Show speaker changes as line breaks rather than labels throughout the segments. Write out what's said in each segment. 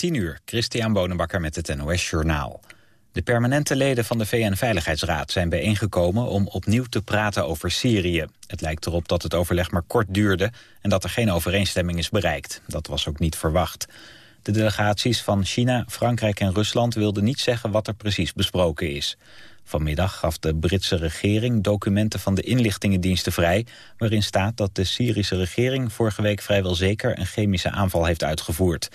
10 uur, Christian Bonenbakker met het NOS Journaal. De permanente leden van de VN-veiligheidsraad zijn bijeengekomen om opnieuw te praten over Syrië. Het lijkt erop dat het overleg maar kort duurde en dat er geen overeenstemming is bereikt. Dat was ook niet verwacht. De delegaties van China, Frankrijk en Rusland wilden niet zeggen wat er precies besproken is. Vanmiddag gaf de Britse regering documenten van de inlichtingendiensten vrij... waarin staat dat de Syrische regering vorige week vrijwel zeker een chemische aanval heeft uitgevoerd.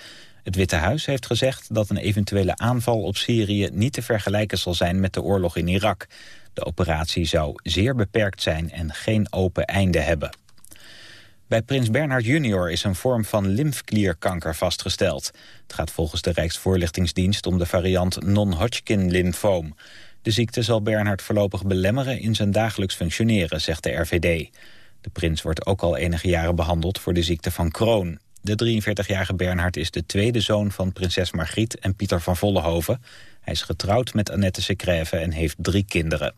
Het Witte Huis heeft gezegd dat een eventuele aanval op Syrië niet te vergelijken zal zijn met de oorlog in Irak. De operatie zou zeer beperkt zijn en geen open einde hebben. Bij prins Bernhard junior is een vorm van lymfklierkanker vastgesteld. Het gaat volgens de Rijksvoorlichtingsdienst om de variant non-Hodgkin lymfoom. De ziekte zal Bernhard voorlopig belemmeren in zijn dagelijks functioneren, zegt de RVD. De prins wordt ook al enige jaren behandeld voor de ziekte van Crohn. De 43-jarige Bernhard is de tweede zoon van prinses Margriet en Pieter van Vollenhoven. Hij is getrouwd met Annette Secrève en heeft drie kinderen.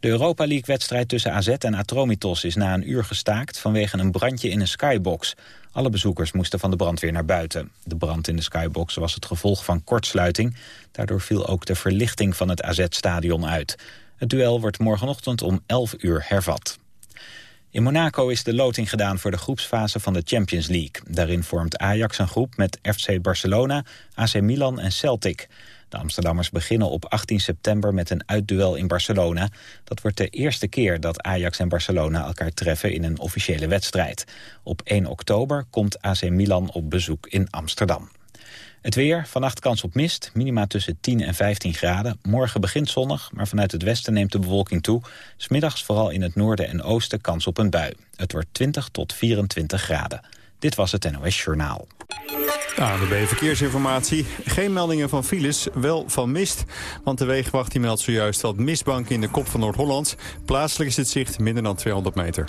De Europa League-wedstrijd tussen AZ en Atromitos is na een uur gestaakt vanwege een brandje in een skybox. Alle bezoekers moesten van de brandweer naar buiten. De brand in de skybox was het gevolg van kortsluiting. Daardoor viel ook de verlichting van het AZ-stadion uit. Het duel wordt morgenochtend om 11 uur hervat. In Monaco is de loting gedaan voor de groepsfase van de Champions League. Daarin vormt Ajax een groep met FC Barcelona, AC Milan en Celtic. De Amsterdammers beginnen op 18 september met een uitduel in Barcelona. Dat wordt de eerste keer dat Ajax en Barcelona elkaar treffen in een officiële wedstrijd. Op 1 oktober komt AC Milan op bezoek in Amsterdam. Het weer, vannacht kans op mist, minima tussen 10 en 15 graden. Morgen begint zonnig, maar vanuit het westen neemt de bewolking toe. Smiddags vooral in het noorden en oosten kans op een bui. Het wordt 20 tot 24 graden. Dit was het NOS Journaal.
ANWB Verkeersinformatie. Geen meldingen van files, wel van mist. Want de wegenwacht meldt zojuist dat mistbank in de kop van Noord-Holland. Plaatselijk is het zicht minder dan 200 meter.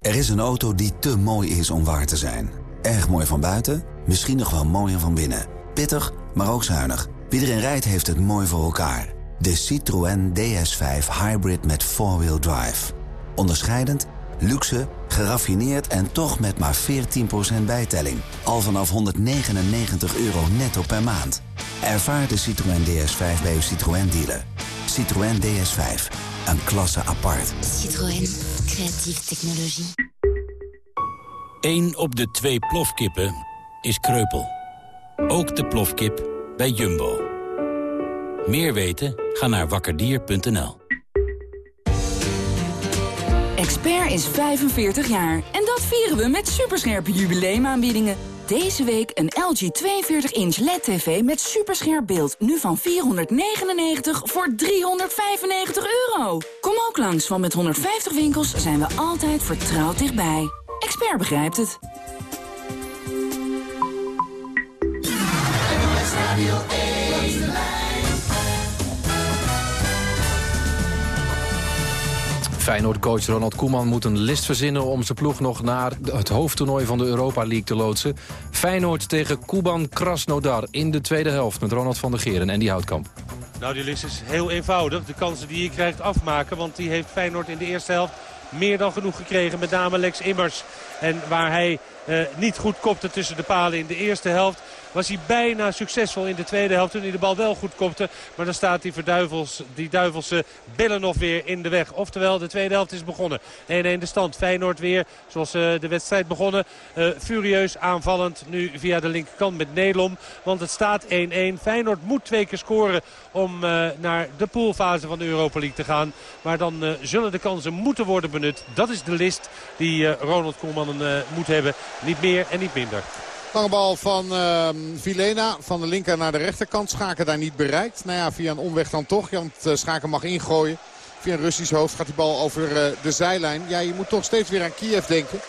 Er is een auto die te mooi is om waar te zijn. Erg mooi van buiten, misschien nog wel mooier van binnen. Pittig, maar ook zuinig. Wie erin rijdt heeft het mooi voor elkaar. De Citroën DS5 Hybrid met 4-wheel drive. Onderscheidend, luxe, geraffineerd en toch met maar 14% bijtelling. Al vanaf 199 euro netto per maand. Ervaar de Citroën DS5 bij uw Citroën dealer. Citroën DS5, een klasse apart.
Citroën, creatieve technologie.
Eén op de twee plofkippen is kreupel. Ook de plofkip bij Jumbo. Meer weten? Ga naar wakkerdier.nl.
Expert is 45 jaar en dat vieren we met superscherpe jubileumaanbiedingen. Deze week een LG 42-inch LED-TV met superscherp beeld. Nu van 499 voor 395 euro. Kom ook langs, want met 150 winkels zijn we altijd vertrouwd dichtbij. Expert begrijpt het.
Feyenoord-coach Ronald Koeman moet een list verzinnen... om zijn ploeg nog naar het hoofdtoernooi van de Europa League te loodsen. Feyenoord tegen Kuban Krasnodar in de tweede helft... met Ronald van der Geer en Andy Houtkamp.
Nou, die list is heel eenvoudig. De kansen die je krijgt afmaken. Want die heeft Feyenoord in de eerste helft meer dan genoeg gekregen. Met name Lex Immers. En waar hij eh, niet goed kopte tussen de palen in de eerste helft was hij bijna succesvol in de tweede helft. Toen hij de bal wel goed kopte. Maar dan staat die, verduivels, die duivelse weer in de weg. Oftewel, de tweede helft is begonnen. 1-1 de stand. Feyenoord weer, zoals uh, de wedstrijd begonnen. Uh, furieus aanvallend nu via de linkerkant met Nelom. Want het staat 1-1. Feyenoord moet twee keer scoren om uh, naar de poolfase van de Europa League te gaan. Maar dan zullen de kansen moeten worden benut. Dat is de list die Ronald Koeman moet hebben. Niet meer en niet minder.
Lange bal van uh, Vilena van de linker naar de rechterkant. Schaken daar niet bereikt. Nou ja, via een omweg dan toch. Want uh, Schaken mag ingooien. Via een Russisch hoofd gaat die bal over de zijlijn. Ja, je moet toch steeds weer aan Kiev denken.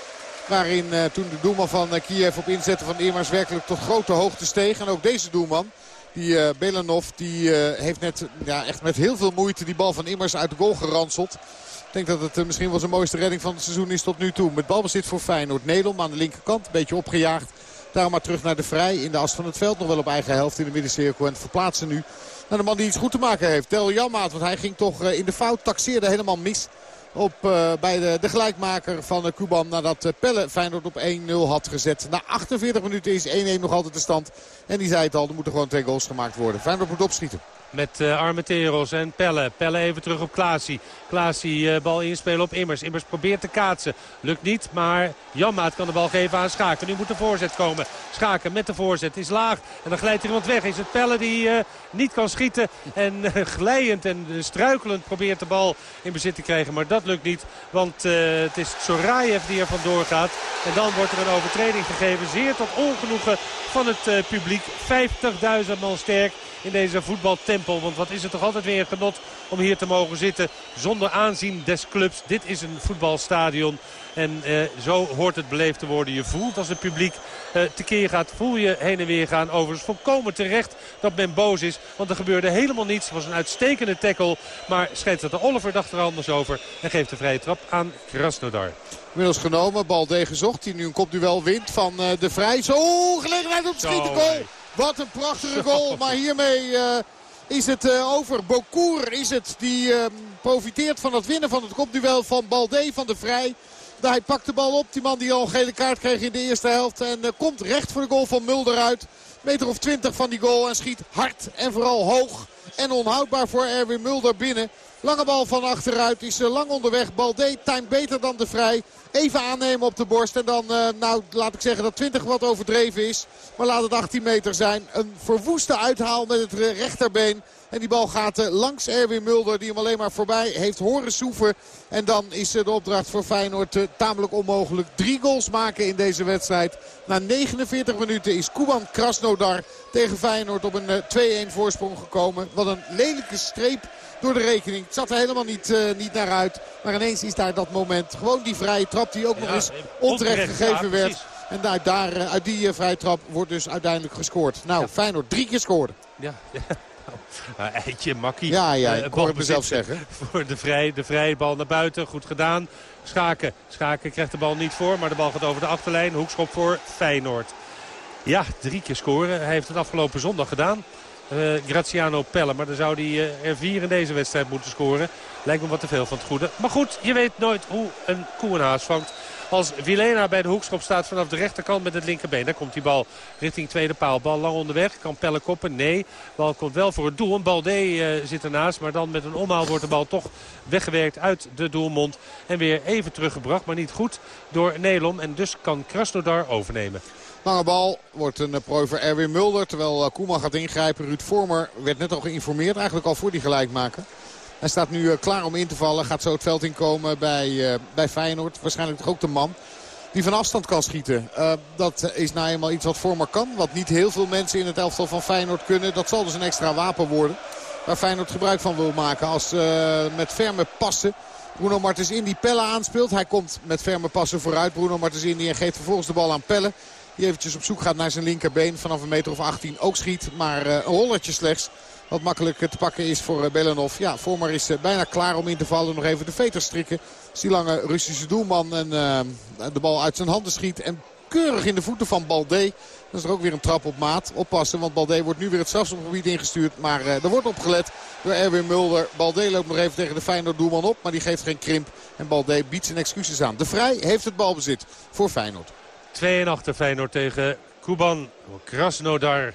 Waarin toen de doelman van Kiev op inzetten van Immers werkelijk tot grote hoogte steeg. En ook deze doelman die uh, Belanov die, heeft net ja, echt met heel veel moeite die bal van Immers uit de goal geranseld. Ik denk dat het misschien wel zijn mooiste redding van het seizoen is tot nu toe. Met balbezit voor Feyenoord. Nederland aan de linkerkant. Een beetje opgejaagd. Daarom maar terug naar de Vrij. In de as van het veld. Nog wel op eigen helft in de middencirkel. En verplaatsen nu naar de man die iets goed te maken heeft. Tel Janmaat. Want hij ging toch in de fout. Taxeerde helemaal mis op, uh, bij de, de gelijkmaker van uh, Kuban. Nadat Pelle Feyenoord op 1-0 had gezet. Na 48 minuten is 1-1 nog altijd de stand. En die zei het al, er moeten gewoon twee goals gemaakt worden. Feyenoord moet opschieten.
Met uh, Armenteros en Pelle. Pelle even terug op Klaasie. Klaasie uh, bal inspelen op Immers. Immers probeert te kaatsen. Lukt niet, maar Janmaat kan de bal geven aan Schaken. Nu moet de voorzet komen. Schaken met de voorzet is laag. En dan glijdt er iemand weg. Is het Pelle die uh, niet kan schieten. En glijend en struikelend probeert de bal in bezit te krijgen. Maar dat lukt niet. Want het is Sorayev die er vandoor gaat. En dan wordt er een overtreding gegeven. Zeer tot ongenoegen van het publiek. 50.000 man sterk in deze Want wat is het toch altijd weer een genot om hier te mogen zitten zonder aanzien des clubs. Dit is een voetbalstadion. En eh, zo hoort het beleefd te worden. Je voelt als het publiek eh, tekeer gaat, voel je heen en weer gaan. Overigens volkomen terecht dat men boos is. Want er gebeurde helemaal niets. Het was een uitstekende tackle. Maar scheidsrechter Oliver dacht er anders over. En geeft de vrije trap aan Krasnodar.
Inmiddels genomen, bal D gezocht. Die nu een kopduel wint van uh, de Vrij. Zo, gelegenheid om te schieten. Goal. Wat een prachtige goal. Maar hiermee uh, is het uh, over. Bokour is het die uh, profiteert van het winnen van het kopduel van Balde van de Vrij. Hij pakt de bal op. Die man die al een gele kaart kreeg in de eerste helft. En komt recht voor de goal van Mulder uit. Meter of twintig van die goal. En schiet hard en vooral hoog. En onhoudbaar voor Erwin Mulder binnen. Lange bal van achteruit. Is lang onderweg. Balde time beter dan de Vrij. Even aannemen op de borst. En dan, uh, nou, laat ik zeggen dat 20 wat overdreven is. Maar laat het 18 meter zijn. Een verwoeste uithaal met het rechterbeen. En die bal gaat uh, langs Erwin Mulder die hem alleen maar voorbij heeft horen soeven. En dan is de opdracht voor Feyenoord tamelijk onmogelijk. Drie goals maken in deze wedstrijd. Na 49 minuten is Kuban Krasnodar tegen Feyenoord op een 2-1 voorsprong gekomen. Wat een lelijke streep door de rekening. Het zat er helemaal niet, uh, niet naar uit. Maar ineens is daar dat moment. Gewoon die vrije trap die ook nog eens onterecht, gegeven werd. En uit, daar, uh, uit die uh, vrije trap wordt dus uiteindelijk gescoord. Nou, ja. Feyenoord drie keer scoorde.
Ja, ja. Nou, eitje, makkie.
Ja, ja, ik hoor het mezelf zeggen.
Voor de vrije, de vrije bal naar buiten. Goed gedaan. Schaken. Schaken krijgt de bal niet voor. Maar de bal gaat over de achterlijn. Hoekschop voor Feyenoord. Ja, drie keer scoren. Hij heeft het afgelopen zondag gedaan. Uh, Graziano Pelle. Maar dan zou hij uh, er vier in deze wedstrijd moeten scoren. Lijkt me wat te veel van het goede. Maar goed, je weet nooit hoe een koe een haas vangt. Als Vilena bij de hoekschop staat vanaf de rechterkant met het linkerbeen. Dan komt die bal richting tweede paal. Bal lang onderweg. Kan Pelle koppen? Nee. Bal komt wel voor het doel. Een Balde uh, zit ernaast. Maar dan met een omhaal wordt de bal toch weggewerkt uit de doelmond. En weer even teruggebracht. Maar niet goed door Nelom. En dus kan Krasnodar overnemen.
Lange bal wordt een prooi voor Erwin Mulder. Terwijl Koeman gaat ingrijpen. Ruud Vormer werd net al geïnformeerd. Eigenlijk al voor die gelijkmaker. Hij staat nu klaar om in te vallen. Gaat zo het veld inkomen bij, bij Feyenoord. Waarschijnlijk toch ook de man die van afstand kan schieten. Dat is nou eenmaal iets wat Vormer kan. Wat niet heel veel mensen in het elftal van Feyenoord kunnen. Dat zal dus een extra wapen worden. Waar Feyenoord gebruik van wil maken. Als met ferme passen Bruno Martens die Pelle aanspeelt. Hij komt met ferme passen vooruit. Bruno Martens in die en geeft vervolgens de bal aan Pelle. Die eventjes op zoek gaat naar zijn linkerbeen. Vanaf een meter of 18 ook schiet. Maar uh, een rollertje slechts. Wat makkelijk te pakken is voor Belanov. Ja, Vormer is bijna klaar om in te vallen. Nog even de veters strikken. Is die lange Russische doelman en de bal uit zijn handen schiet. En keurig in de voeten van Balde. Dat is er ook weer een trap op maat. Oppassen, want Balde wordt nu weer het strafschopgebied ingestuurd. Maar er wordt opgelet door Erwin Mulder. Balde loopt nog even tegen de Feyenoord doelman op. Maar die geeft geen krimp. En Balde biedt zijn excuses aan. De Vrij heeft het balbezit voor Feyenoord.
2 achter Feyenoord tegen Kuban Krasnodar.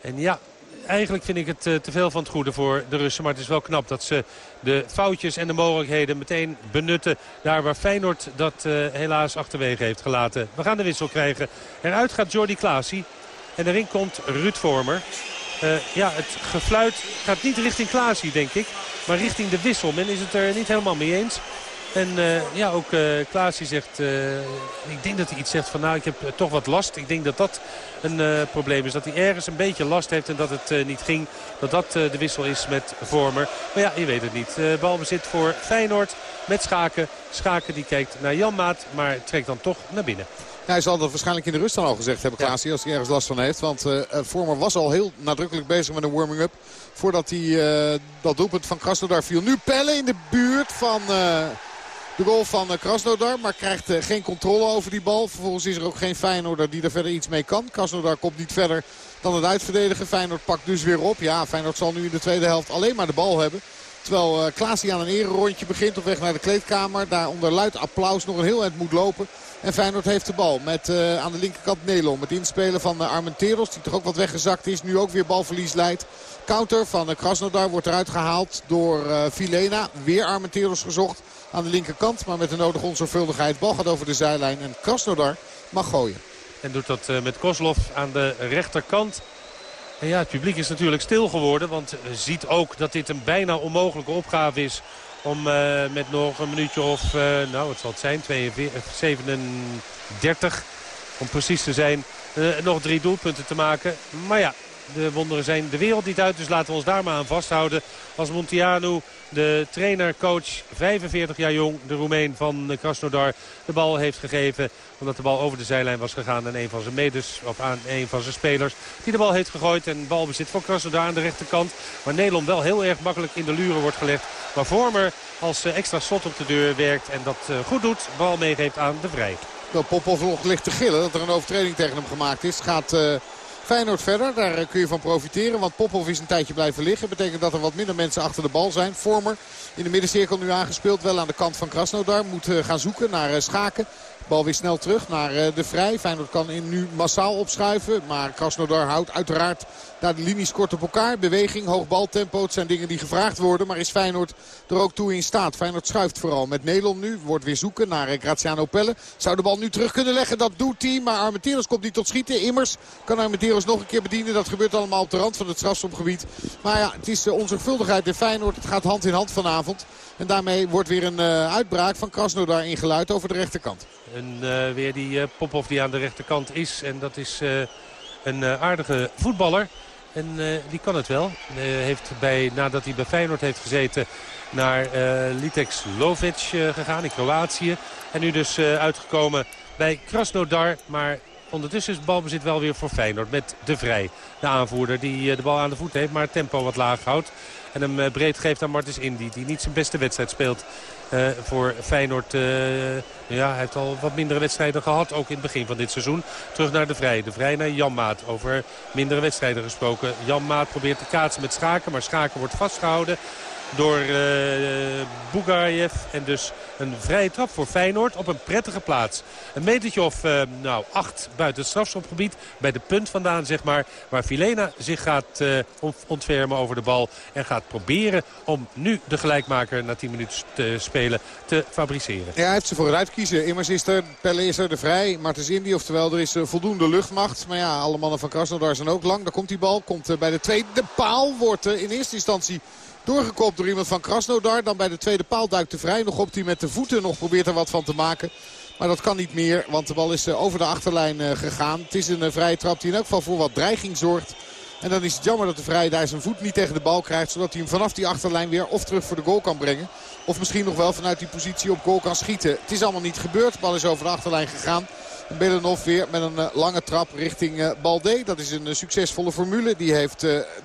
En ja, eigenlijk vind ik het uh, te veel van het goede voor de Russen. Maar het is wel knap dat ze de foutjes en de mogelijkheden meteen benutten. Daar waar Feyenoord dat uh, helaas achterwege heeft gelaten. We gaan de wissel krijgen. Eruit gaat Jordi Klaasie. En erin komt Ruud Vormer. Uh, ja, het gefluit gaat niet richting Klaasie, denk ik. Maar richting de wissel. Men is het er niet helemaal mee eens. En ja, ook uh, Klaas zegt, ik denk dat hij iets zegt van nou ik heb toch wat last. Ik denk dat dat een probleem is. Dat hij ergens een beetje last heeft en dat het niet ging. Dat dat de wissel is met Vormer. Maar ja, je weet het niet. balbezit voor Feyenoord met Schaken. Schaken die kijkt naar Jan Maat, maar trekt dan toch naar binnen.
hij zal dat waarschijnlijk in de rust dan al gezegd hebben, Klaas, als hij ergens last van heeft. Want Vormer was al heel nadrukkelijk bezig met een warming-up. Voordat hij dat doelpunt van Krasnodar viel. Nu Pelle in de buurt van de goal van Krasnodar. Maar krijgt geen controle over die bal. Vervolgens is er ook geen Feyenoorder die er verder iets mee kan. Krasnodar komt niet verder dan het uitverdedigen. Feyenoord pakt dus weer op. Ja, Feyenoord zal nu in de tweede helft alleen maar de bal hebben. Terwijl uh, Klaas aan een ererondje begint op weg naar de kleedkamer. Daar onder luid applaus nog een heel eind moet lopen. En Feyenoord heeft de bal met aan de linkerkant Nelom. Het inspelen van uh, Armenteros die toch ook wat weggezakt is. Nu ook weer balverlies leidt. Counter van Krasnodar wordt eruit gehaald door Filena. Weer Armenteros gezocht aan de linkerkant. Maar met de nodige onzorgvuldigheid. Bal gaat over de zijlijn en Krasnodar mag gooien.
En doet dat met Koslov aan de rechterkant. En ja, het publiek is natuurlijk stil geworden. Want ziet ook dat dit een bijna onmogelijke opgave is. Om uh, met nog een minuutje of, nou het zal het zijn, 42, 37 om precies te zijn, nog drie doelpunten te maken. Maar ja, de wonderen zijn de wereld niet uit. Dus laten we ons daar maar aan vasthouden. Als Montiano, de trainer, coach, 45 jaar jong, de Roemeen van Krasnodar, de bal heeft gegeven. Omdat de bal over de zijlijn was gegaan en een van zijn medes, of aan een van zijn spelers, die de bal heeft gegooid. En balbezit voor Krasnodar aan de rechterkant. Maar Nederland wel heel erg makkelijk in de luren wordt gelegd. Maar Vormer als extra slot op de deur werkt en dat goed doet. Bal meegeeft aan de Vrij.
Popov nog ligt te gillen dat er een overtreding tegen hem gemaakt is. Gaat... Uh... Feyenoord verder, daar eh, kun je van profiteren. Want Popov is een tijdje blijven liggen. Betekent dat er wat minder mensen achter de bal zijn. Vormer in de middencirkel nu aangespeeld. Wel aan de kant van Krasnodar. Moet eh, gaan zoeken naar Schaken. Bal weer snel terug naar de Vrij. Feyenoord kan nu massaal opschuiven. Maar Krasnodar houdt uiteraard daar de linies kort op elkaar. Beweging, hoog baltempo. Het zijn dingen die gevraagd worden. Maar is Feyenoord er ook toe in staat? Feyenoord schuift vooral met Nelon nu. Wordt weer zoeken naar eh, Graziano Pelle. Zou de bal nu terug kunnen leggen. Dat doet hij. Maar Armenteros komt niet tot schieten. Immers kan Armenteros nog een keer bedienen. Dat gebeurt allemaal op de rand van het strafschopgebied. Maar ja, het is de onzorgvuldigheid in Feyenoord. Het gaat hand in hand vanavond. En daarmee wordt weer een uitbraak van Krasnodar ingeluid over de rechterkant.
En uh, weer die uh, Popov die aan de rechterkant is. En dat is een aardige voetballer. En die kan het wel. Heeft bij, nadat hij bij Feyenoord heeft gezeten naar Litex Lovic gegaan in Kroatië. En nu dus uitgekomen bij Krasnodar. Maar ondertussen is het balbezit wel weer voor Feyenoord met De Vrij. De aanvoerder die de bal aan de voet heeft, maar het tempo wat laag houdt. En hem breed geeft aan Martens Indy. Die niet zijn beste wedstrijd speelt voor Feyenoord. Uh, ja, hij heeft al wat mindere wedstrijden gehad. Ook in het begin van dit seizoen. Terug naar de Vrij. De Vrij naar Jan Maat. Over mindere wedstrijden gesproken. Jan Maat probeert te kaatsen met Schaken. Maar Schaken wordt vastgehouden door uh, Bugayev. En dus een vrije trap voor Feyenoord op een prettige plaats. Een metertje of uh, nou, acht buiten het strafschopgebied. Bij de punt vandaan, zeg maar. Waar Filena zich gaat uh, ontfermen over de bal. En gaat proberen om nu de gelijkmaker na 10 minuten te spelen te fabriceren.
Ja, hij heeft ze vooruit kiezen. Immers is er, Pelle is er, de Vrij, Martens Indy. Oftewel, er is voldoende luchtmacht. Maar ja, alle mannen van Krasnodar zijn ook lang. Daar komt die bal. Komt bij de tweede paal. Wordt in eerste instantie Doorgekopt door iemand van Krasnodar. Dan bij de tweede paal duikt de vrij nog op. Die met de voeten nog probeert er wat van te maken. Maar dat kan niet meer, want de bal is eh, over de achterlijn eh, gegaan. Het is een eh, vrije trap die in elk geval voor wat dreiging zorgt. En dan is het jammer dat de Vrij daar zijn voet niet tegen de bal krijgt. Zodat hij hem vanaf die achterlijn weer of terug voor de goal kan brengen. Of misschien nog wel vanuit die positie op goal kan schieten. Het is allemaal niet gebeurd. De bal is over de achterlijn gegaan. Belenov weer met een eh, lange trap richting uh, Balde. Dat is een uh, succesvolle formule. Die heeft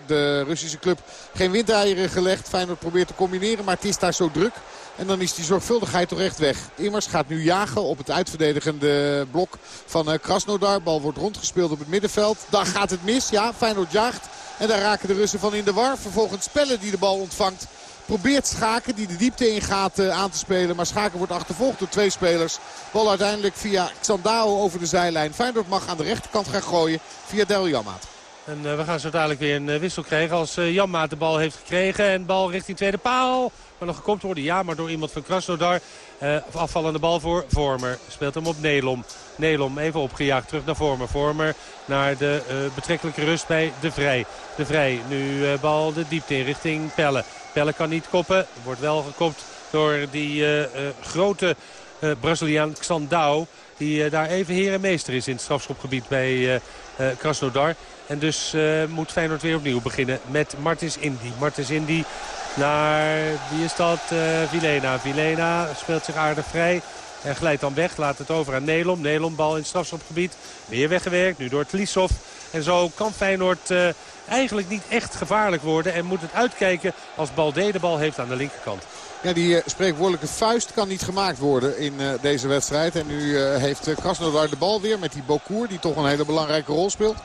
de Russische club geen windeieren gelegd. Feyenoord probeert te combineren, maar het is daar zo druk. En dan is die zorgvuldigheid toch echt weg. Immers gaat nu jagen op het uitverdedigende blok van Krasnodar. Bal wordt rondgespeeld op het middenveld. Daar gaat het mis. Ja, Feyenoord jaagt. En daar raken de Russen van in de war. Vervolgens Spellen die de bal ontvangt. Probeert Schaken die de diepte in gaat uh, aan te spelen. Maar Schaken wordt achtervolgd door twee spelers. Bal uiteindelijk via Xandao over de zijlijn. Feyenoord mag aan de rechterkant gaan gooien via Del Jammaat.
En uh, we gaan zo dadelijk weer een uh, wissel krijgen als Janmaat de bal heeft gekregen. En bal richting tweede paal. Maar nog gekopt worden, ja, maar door iemand van Krasnodar. afvallende bal voor Vormer. Speelt hem op Nelom. Nelom even opgejaagd terug naar Vormer. Vormer naar de betrekkelijke rust bij De Vrij. De Vrij nu bal de diepte in richting Pelle. Pelle kan niet koppen. Wordt wel gekopt door die grote Braziliaan Xandao. Die daar even heer en meester is in het strafschopgebied bij Krasnodar. En dus moet Feyenoord weer opnieuw beginnen met Martins Indy. Martins Indy naar, wie is dat? Vilena. Vilena speelt zich aardig vrij. En glijdt dan weg, laat het over aan Nelom. Nelom bal in het strafschopgebied. Weer weggewerkt, nu door Tlisov. En zo kan Feyenoord uh, eigenlijk niet echt gevaarlijk worden. En moet het uitkijken als Balde de bal heeft aan de linkerkant.
Ja, die uh, spreekwoordelijke vuist kan niet gemaakt worden in uh, deze wedstrijd. En nu heeft Krasnodar de bal weer met die Bokour. Die toch een hele belangrijke rol speelt.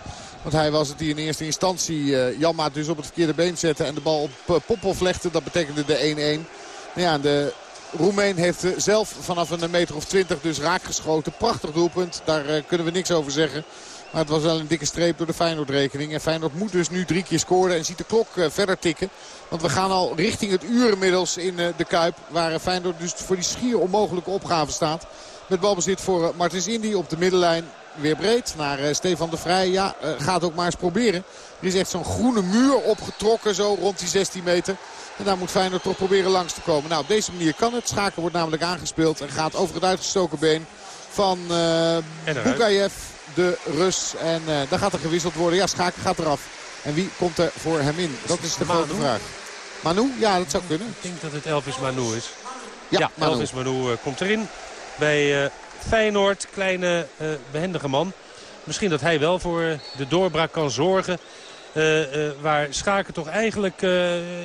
Want hij was het die in eerste instantie Janmaat dus op het verkeerde been zette. En de bal op Popov legde. Dat betekende de 1-1. Nou ja, de Roemeen heeft zelf vanaf een meter of twintig dus raak geschoten. Prachtig doelpunt. Daar kunnen we niks over zeggen. Maar het was wel een dikke streep door de Feyenoord-rekening. En Feyenoord moet dus nu drie keer scoren en ziet de klok uh, verder tikken. Want we gaan al richting het uur inmiddels in de Kuip. Waar Feyenoord dus voor die schier onmogelijke opgave staat. Met balbezit voor Martins Indy op de middenlijn. Weer breed naar Stefan de Vrij. Ja, gaat ook maar eens proberen. Er is echt zo'n groene muur opgetrokken zo rond die 16 meter. En daar moet Feyenoord toch proberen langs te komen. Nou, op deze manier kan het. Schaken wordt namelijk aangespeeld en gaat over het uitgestoken been van uh, Bukayev de Rus. En uh, dan gaat er gewisseld worden. Ja, Schaken gaat eraf. En wie komt er voor hem in? Dat is de grote vraag. Manu? Ja, dat zou kunnen.
Ik denk dat het Elvis Manu is. Ja, Manu. Elvis Manu uh, komt erin. Bij uh, Feyenoord, kleine behendige man. Misschien dat hij wel voor de doorbraak kan zorgen. Waar Schaken toch eigenlijk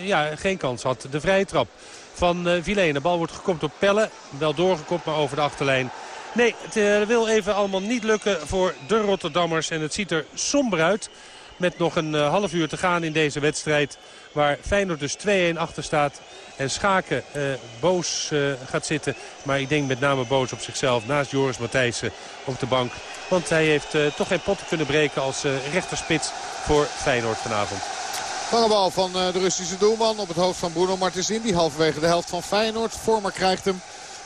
ja, geen kans had. De vrije trap van uh, De bal wordt gekopt op Pelle. Wel doorgekopt, maar over de achterlijn Nee, het wil even allemaal niet lukken voor de Rotterdammers. En het ziet er somber uit. Met nog een half uur te gaan in deze wedstrijd. Waar Feyenoord dus 2-1 achter staat. En Schaken uh, boos gaat zitten. Maar ik denk met name boos op zichzelf. Naast Joris Matthijssen op de bank. Want hij heeft toch geen potten kunnen breken als rechterspits voor Feyenoord vanavond.
Lange bal van de Russische doelman op het hoofd van Bruno Martens Die halverwege de helft van Feyenoord. Vormer krijgt hem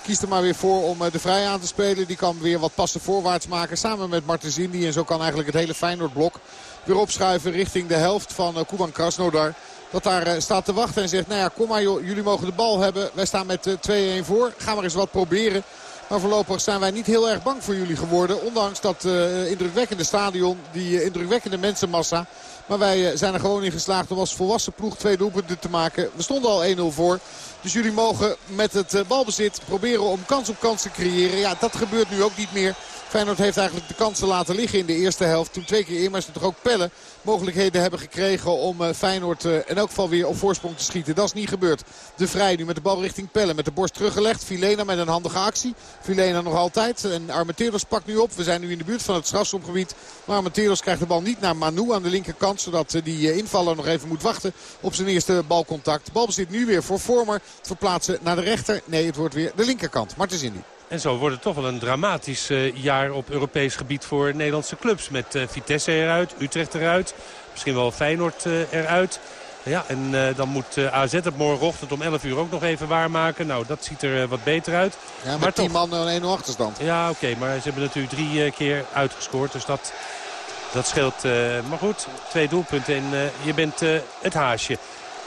kiest er maar weer voor om eh, de vrij aan te spelen. Die kan weer wat passen voorwaarts maken samen met Martensini. En zo kan eigenlijk het hele Feyenoord-blok weer opschuiven richting de helft van eh, Kuban Krasnodar. Dat daar eh, staat te wachten en zegt, nou ja, kom maar joh, jullie mogen de bal hebben. Wij staan met 2-1 voor. Ga maar eens wat proberen. Maar voorlopig zijn wij niet heel erg bang voor jullie geworden. Ondanks dat uh, indrukwekkende stadion, die indrukwekkende mensenmassa. Maar wij zijn er gewoon in geslaagd om als volwassen ploeg twee doelpunten te maken. We stonden al 1-0 voor. Dus jullie mogen met het eh, balbezit proberen om kans op kans te creëren. Ja, dat gebeurt nu ook niet meer. Feyenoord heeft eigenlijk de kansen laten liggen in de eerste helft. Toen twee keer immers toch ook Pellen mogelijkheden hebben gekregen om eh, Feyenoord eh, in elk geval weer op voorsprong te schieten. Dat is niet gebeurd. De Vrij nu met de bal richting Pellen. Met de borst teruggelegd. Filena met een handige actie. Filena nog altijd. En Armenteros pakt nu op. We zijn nu in de buurt van het strafschopgebied. Maar Armenteros krijgt de bal niet naar Manu aan de linkerkant. Zodat die invaller nog even moet wachten op zijn eerste balcontact. Bal bezit nu weer voor Vormer. Verplaatsen naar de rechter. Nee, het wordt weer de linkerkant. Martens Indy.
En zo wordt het toch wel een dramatisch uh, jaar op Europees gebied voor Nederlandse clubs. Met uh, Vitesse eruit, Utrecht eruit, misschien wel Feyenoord uh, eruit. Ja, en dan moet AZ het morgenochtend om 11 uur ook nog even waarmaken. Nou, dat ziet er wat beter uit.
Ja, maar 10 man een 1-0 achterstand.
Ja, oké, okay, maar ze hebben natuurlijk drie keer uitgescoord. Dus dat, dat scheelt. maar goed, twee doelpunten en je bent het haasje.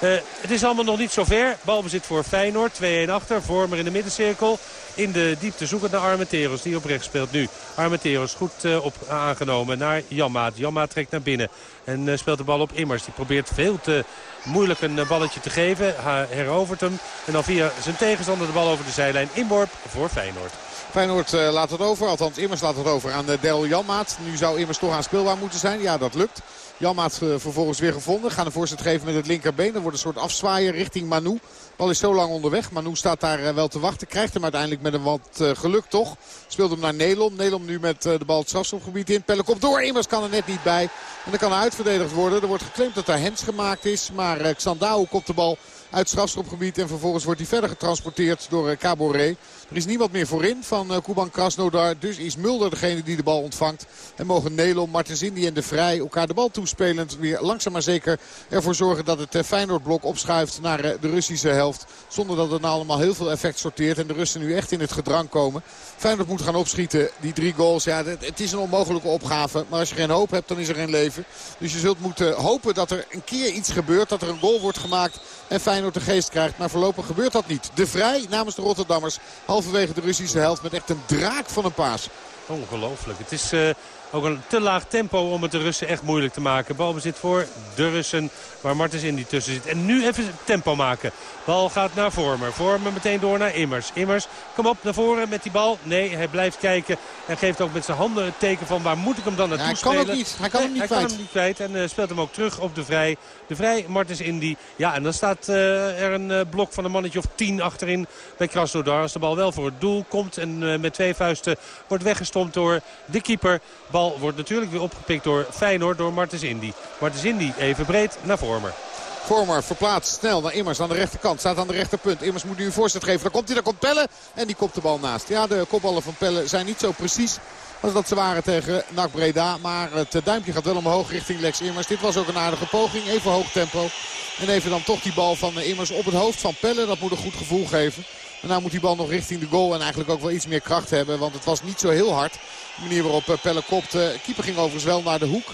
Uh, het is allemaal nog niet zo ver. Balbezit voor Feyenoord. 2-1 achter. Vormer in de middencirkel. In de diepte zoekend naar Armenteros. Die op rechts speelt nu. Armenteros goed uh, op aangenomen naar Jammaat. Jammaat trekt naar binnen. En speelt de bal op Immers. Die probeert veel te moeilijk een balletje te geven. Ha herovert hem. En dan via zijn tegenstander de bal over de zijlijn. Inworp voor Feyenoord.
Feyenoord uh, laat het over. Althans Immers laat het over aan Del Janmaat. Nu zou Immers toch aanspeelbaar moeten zijn. Ja, dat lukt. Janmaat uh, vervolgens weer gevonden. Gaan een voorzet geven met het linkerbeen. Er wordt een soort afzwaaien richting Manu. Bal is zo lang onderweg. Manu staat daar wel te wachten. Krijgt hem uiteindelijk met een wat geluk toch. Speelt hem naar Nelom. Nelom nu met de bal het strafschopgebied in. Pelle komt door. Immers kan er net niet bij. En dan kan hij uitverdedigd worden. Er wordt geclaimd dat daar hens gemaakt is. Maar Xandao komt de bal uit strafschopgebied. En vervolgens wordt hij verder getransporteerd door Caboret. Er is niemand meer voorin van uh, Kuban Krasnodar. Dus is Mulder degene die de bal ontvangt. En mogen Nelon, Martens Indy en De Vrij elkaar de bal toespelend weer langzaam maar zeker ervoor zorgen dat het Feyenoord-blok opschuift naar de Russische helft. Zonder dat het nou allemaal heel veel effect sorteert. En de Russen nu echt in het gedrang komen. Feyenoord moet gaan opschieten. Die drie goals, ja, het is een onmogelijke opgave. Maar als je geen hoop hebt, dan is er geen leven. Dus je zult moeten hopen dat er een keer iets gebeurt. Dat er een goal wordt gemaakt en Feyenoord de geest krijgt. Maar voorlopig gebeurt dat niet. De Vrij namens de Rotterdammers. Halverwege de Russische helft met echt een draak van een paas.
Ongelooflijk. Het is... Uh... Ook een te laag tempo om het de Russen echt moeilijk te maken. Balbezit voor de Russen waar Martens in die tussen zit. En nu even tempo maken. Bal gaat naar Vormer. Vormer meteen door naar Immers. Immers, kom op naar voren met die bal. Nee, hij blijft kijken. En geeft ook met zijn handen het teken van waar moet ik hem dan naartoe
ja, hij
spelen.
Kan ook niet. Hij kan hem niet
hij. Kan hem niet kwijt. En uh, speelt hem ook terug op de Vrij. De Vrij, Martens Indy. Ja, en dan staat uh, er een uh, blok van een mannetje of tien achterin bij Krasnodar. Als de bal wel voor het doel komt en met twee vuisten wordt weggestompt door de keeper. Bal wordt natuurlijk weer opgepikt door Feyenoord, door Martens Indy. Martens Indy even breed naar Vormer.
Verplaatst snel naar Immers aan de rechterkant. Staat aan de rechterpunt. Immers moet nu een voorzet geven. Daar komt hij, daar komt Pelle. En die kopt de bal naast. Ja, de kopballen van Pelle zijn niet zo precies als dat ze waren tegen NAC Breda. Maar het duimpje gaat wel omhoog richting Lex Immers. Dit was ook een aardige poging. Even hoog tempo. En even dan toch die bal van Immers op het hoofd van Pelle. Dat moet een goed gevoel geven. En nou moet die bal nog richting de goal en eigenlijk ook wel iets meer kracht hebben. Want het was niet zo heel hard. De manier waarop Pelle kopt. De keeper ging overigens wel naar de hoek.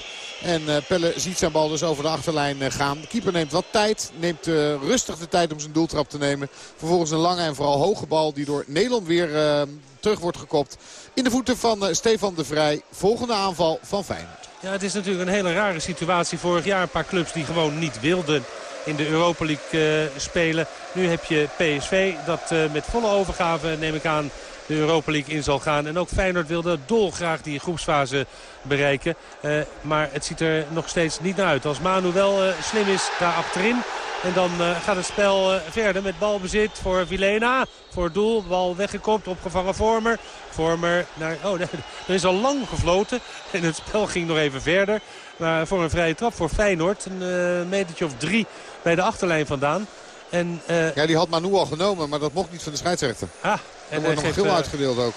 En Pelle ziet zijn bal dus over de achterlijn gaan. De keeper neemt wat tijd. Neemt uh, rustig de tijd om zijn doeltrap te nemen. Vervolgens een lange en vooral hoge bal die door Nederland weer uh, terug wordt gekopt. In de voeten van Stefan de Vrij. Volgende aanval van Feyenoord.
Ja, het is natuurlijk een hele rare situatie. Vorig jaar een paar clubs die gewoon niet wilden in de Europa League spelen. Nu heb je PSV dat met volle overgave neem ik aan de Europa League in zal gaan. En ook Feyenoord wilde dolgraag die groepsfase bereiken. Uh, maar het ziet er nog steeds niet naar uit. Als Manu wel slim is daar achterin. En dan gaat het spel verder met balbezit voor Vilena. Voor het doel, bal weggekopt, opgevangen Vormer. Vormer naar... Oh, er is al lang gefloten. En het spel ging nog even verder. Maar voor een vrije trap voor Feyenoord. Een metertje of drie bij de achterlijn vandaan. En, uh,
ja, die had Manu al genomen, maar dat mocht niet van de scheidsrechter.
Ah,
er wordt nog geel uh, uitgedeeld ook.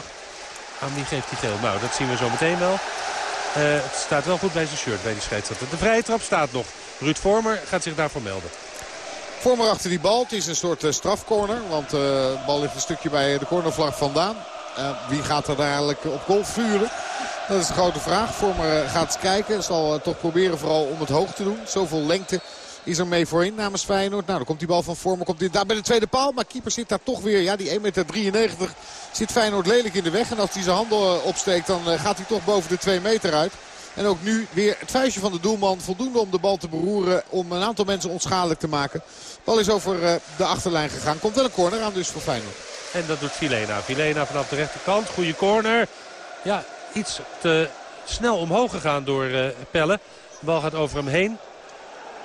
Aan wie geeft hij geel? Nou, dat zien we zo meteen wel. het staat wel goed bij zijn shirt, bij die scheidsrechter. De vrije trap staat nog. Ruud Vormer gaat zich daarvoor melden.
Vormer achter die bal. Het is een soort strafcorner. Want de bal ligt een stukje bij de cornervlag vandaan. wie gaat er dadelijk op goal vuren? Dat is de grote vraag. Vormer gaat eens kijken. Zal toch proberen vooral om het hoog te doen. Zoveel lengte is er mee voorin namens Feyenoord. Nou, dan komt die bal van Vormer komt dit daar bij de tweede paal. Maar keeper zit daar toch weer. Ja, die 1,93 meter zit Feyenoord lelijk in de weg. En als hij zijn handen opsteekt, dan gaat hij toch boven de 2 meter uit. En ook nu weer het vuistje van de doelman. Voldoende om de bal te beroeren. Om een aantal mensen onschadelijk te maken. De bal is over de achterlijn gegaan. Komt wel een corner aan dus voor Feyenoord.
En dat doet Vilena. Vilena vanaf de rechterkant. Goede corner. Ja, iets te snel omhoog gegaan door Pelle. De bal gaat over hem heen.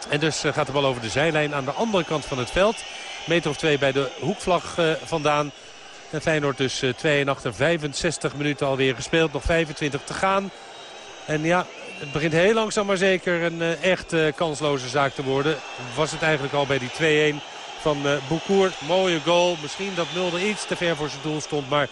En dus uh, gaat de bal over de zijlijn aan de andere kant van het veld. Meter of twee bij de hoekvlag uh, vandaan. En Feyenoord dus 2 achter 65 minuten alweer gespeeld. Nog 25 te gaan. En ja, het begint heel langzaam maar zeker een echt kansloze zaak te worden. Was het eigenlijk al bij die 2-1 van Boekoer. Mooie goal. Misschien dat Mulder iets te ver voor zijn doel stond. Maar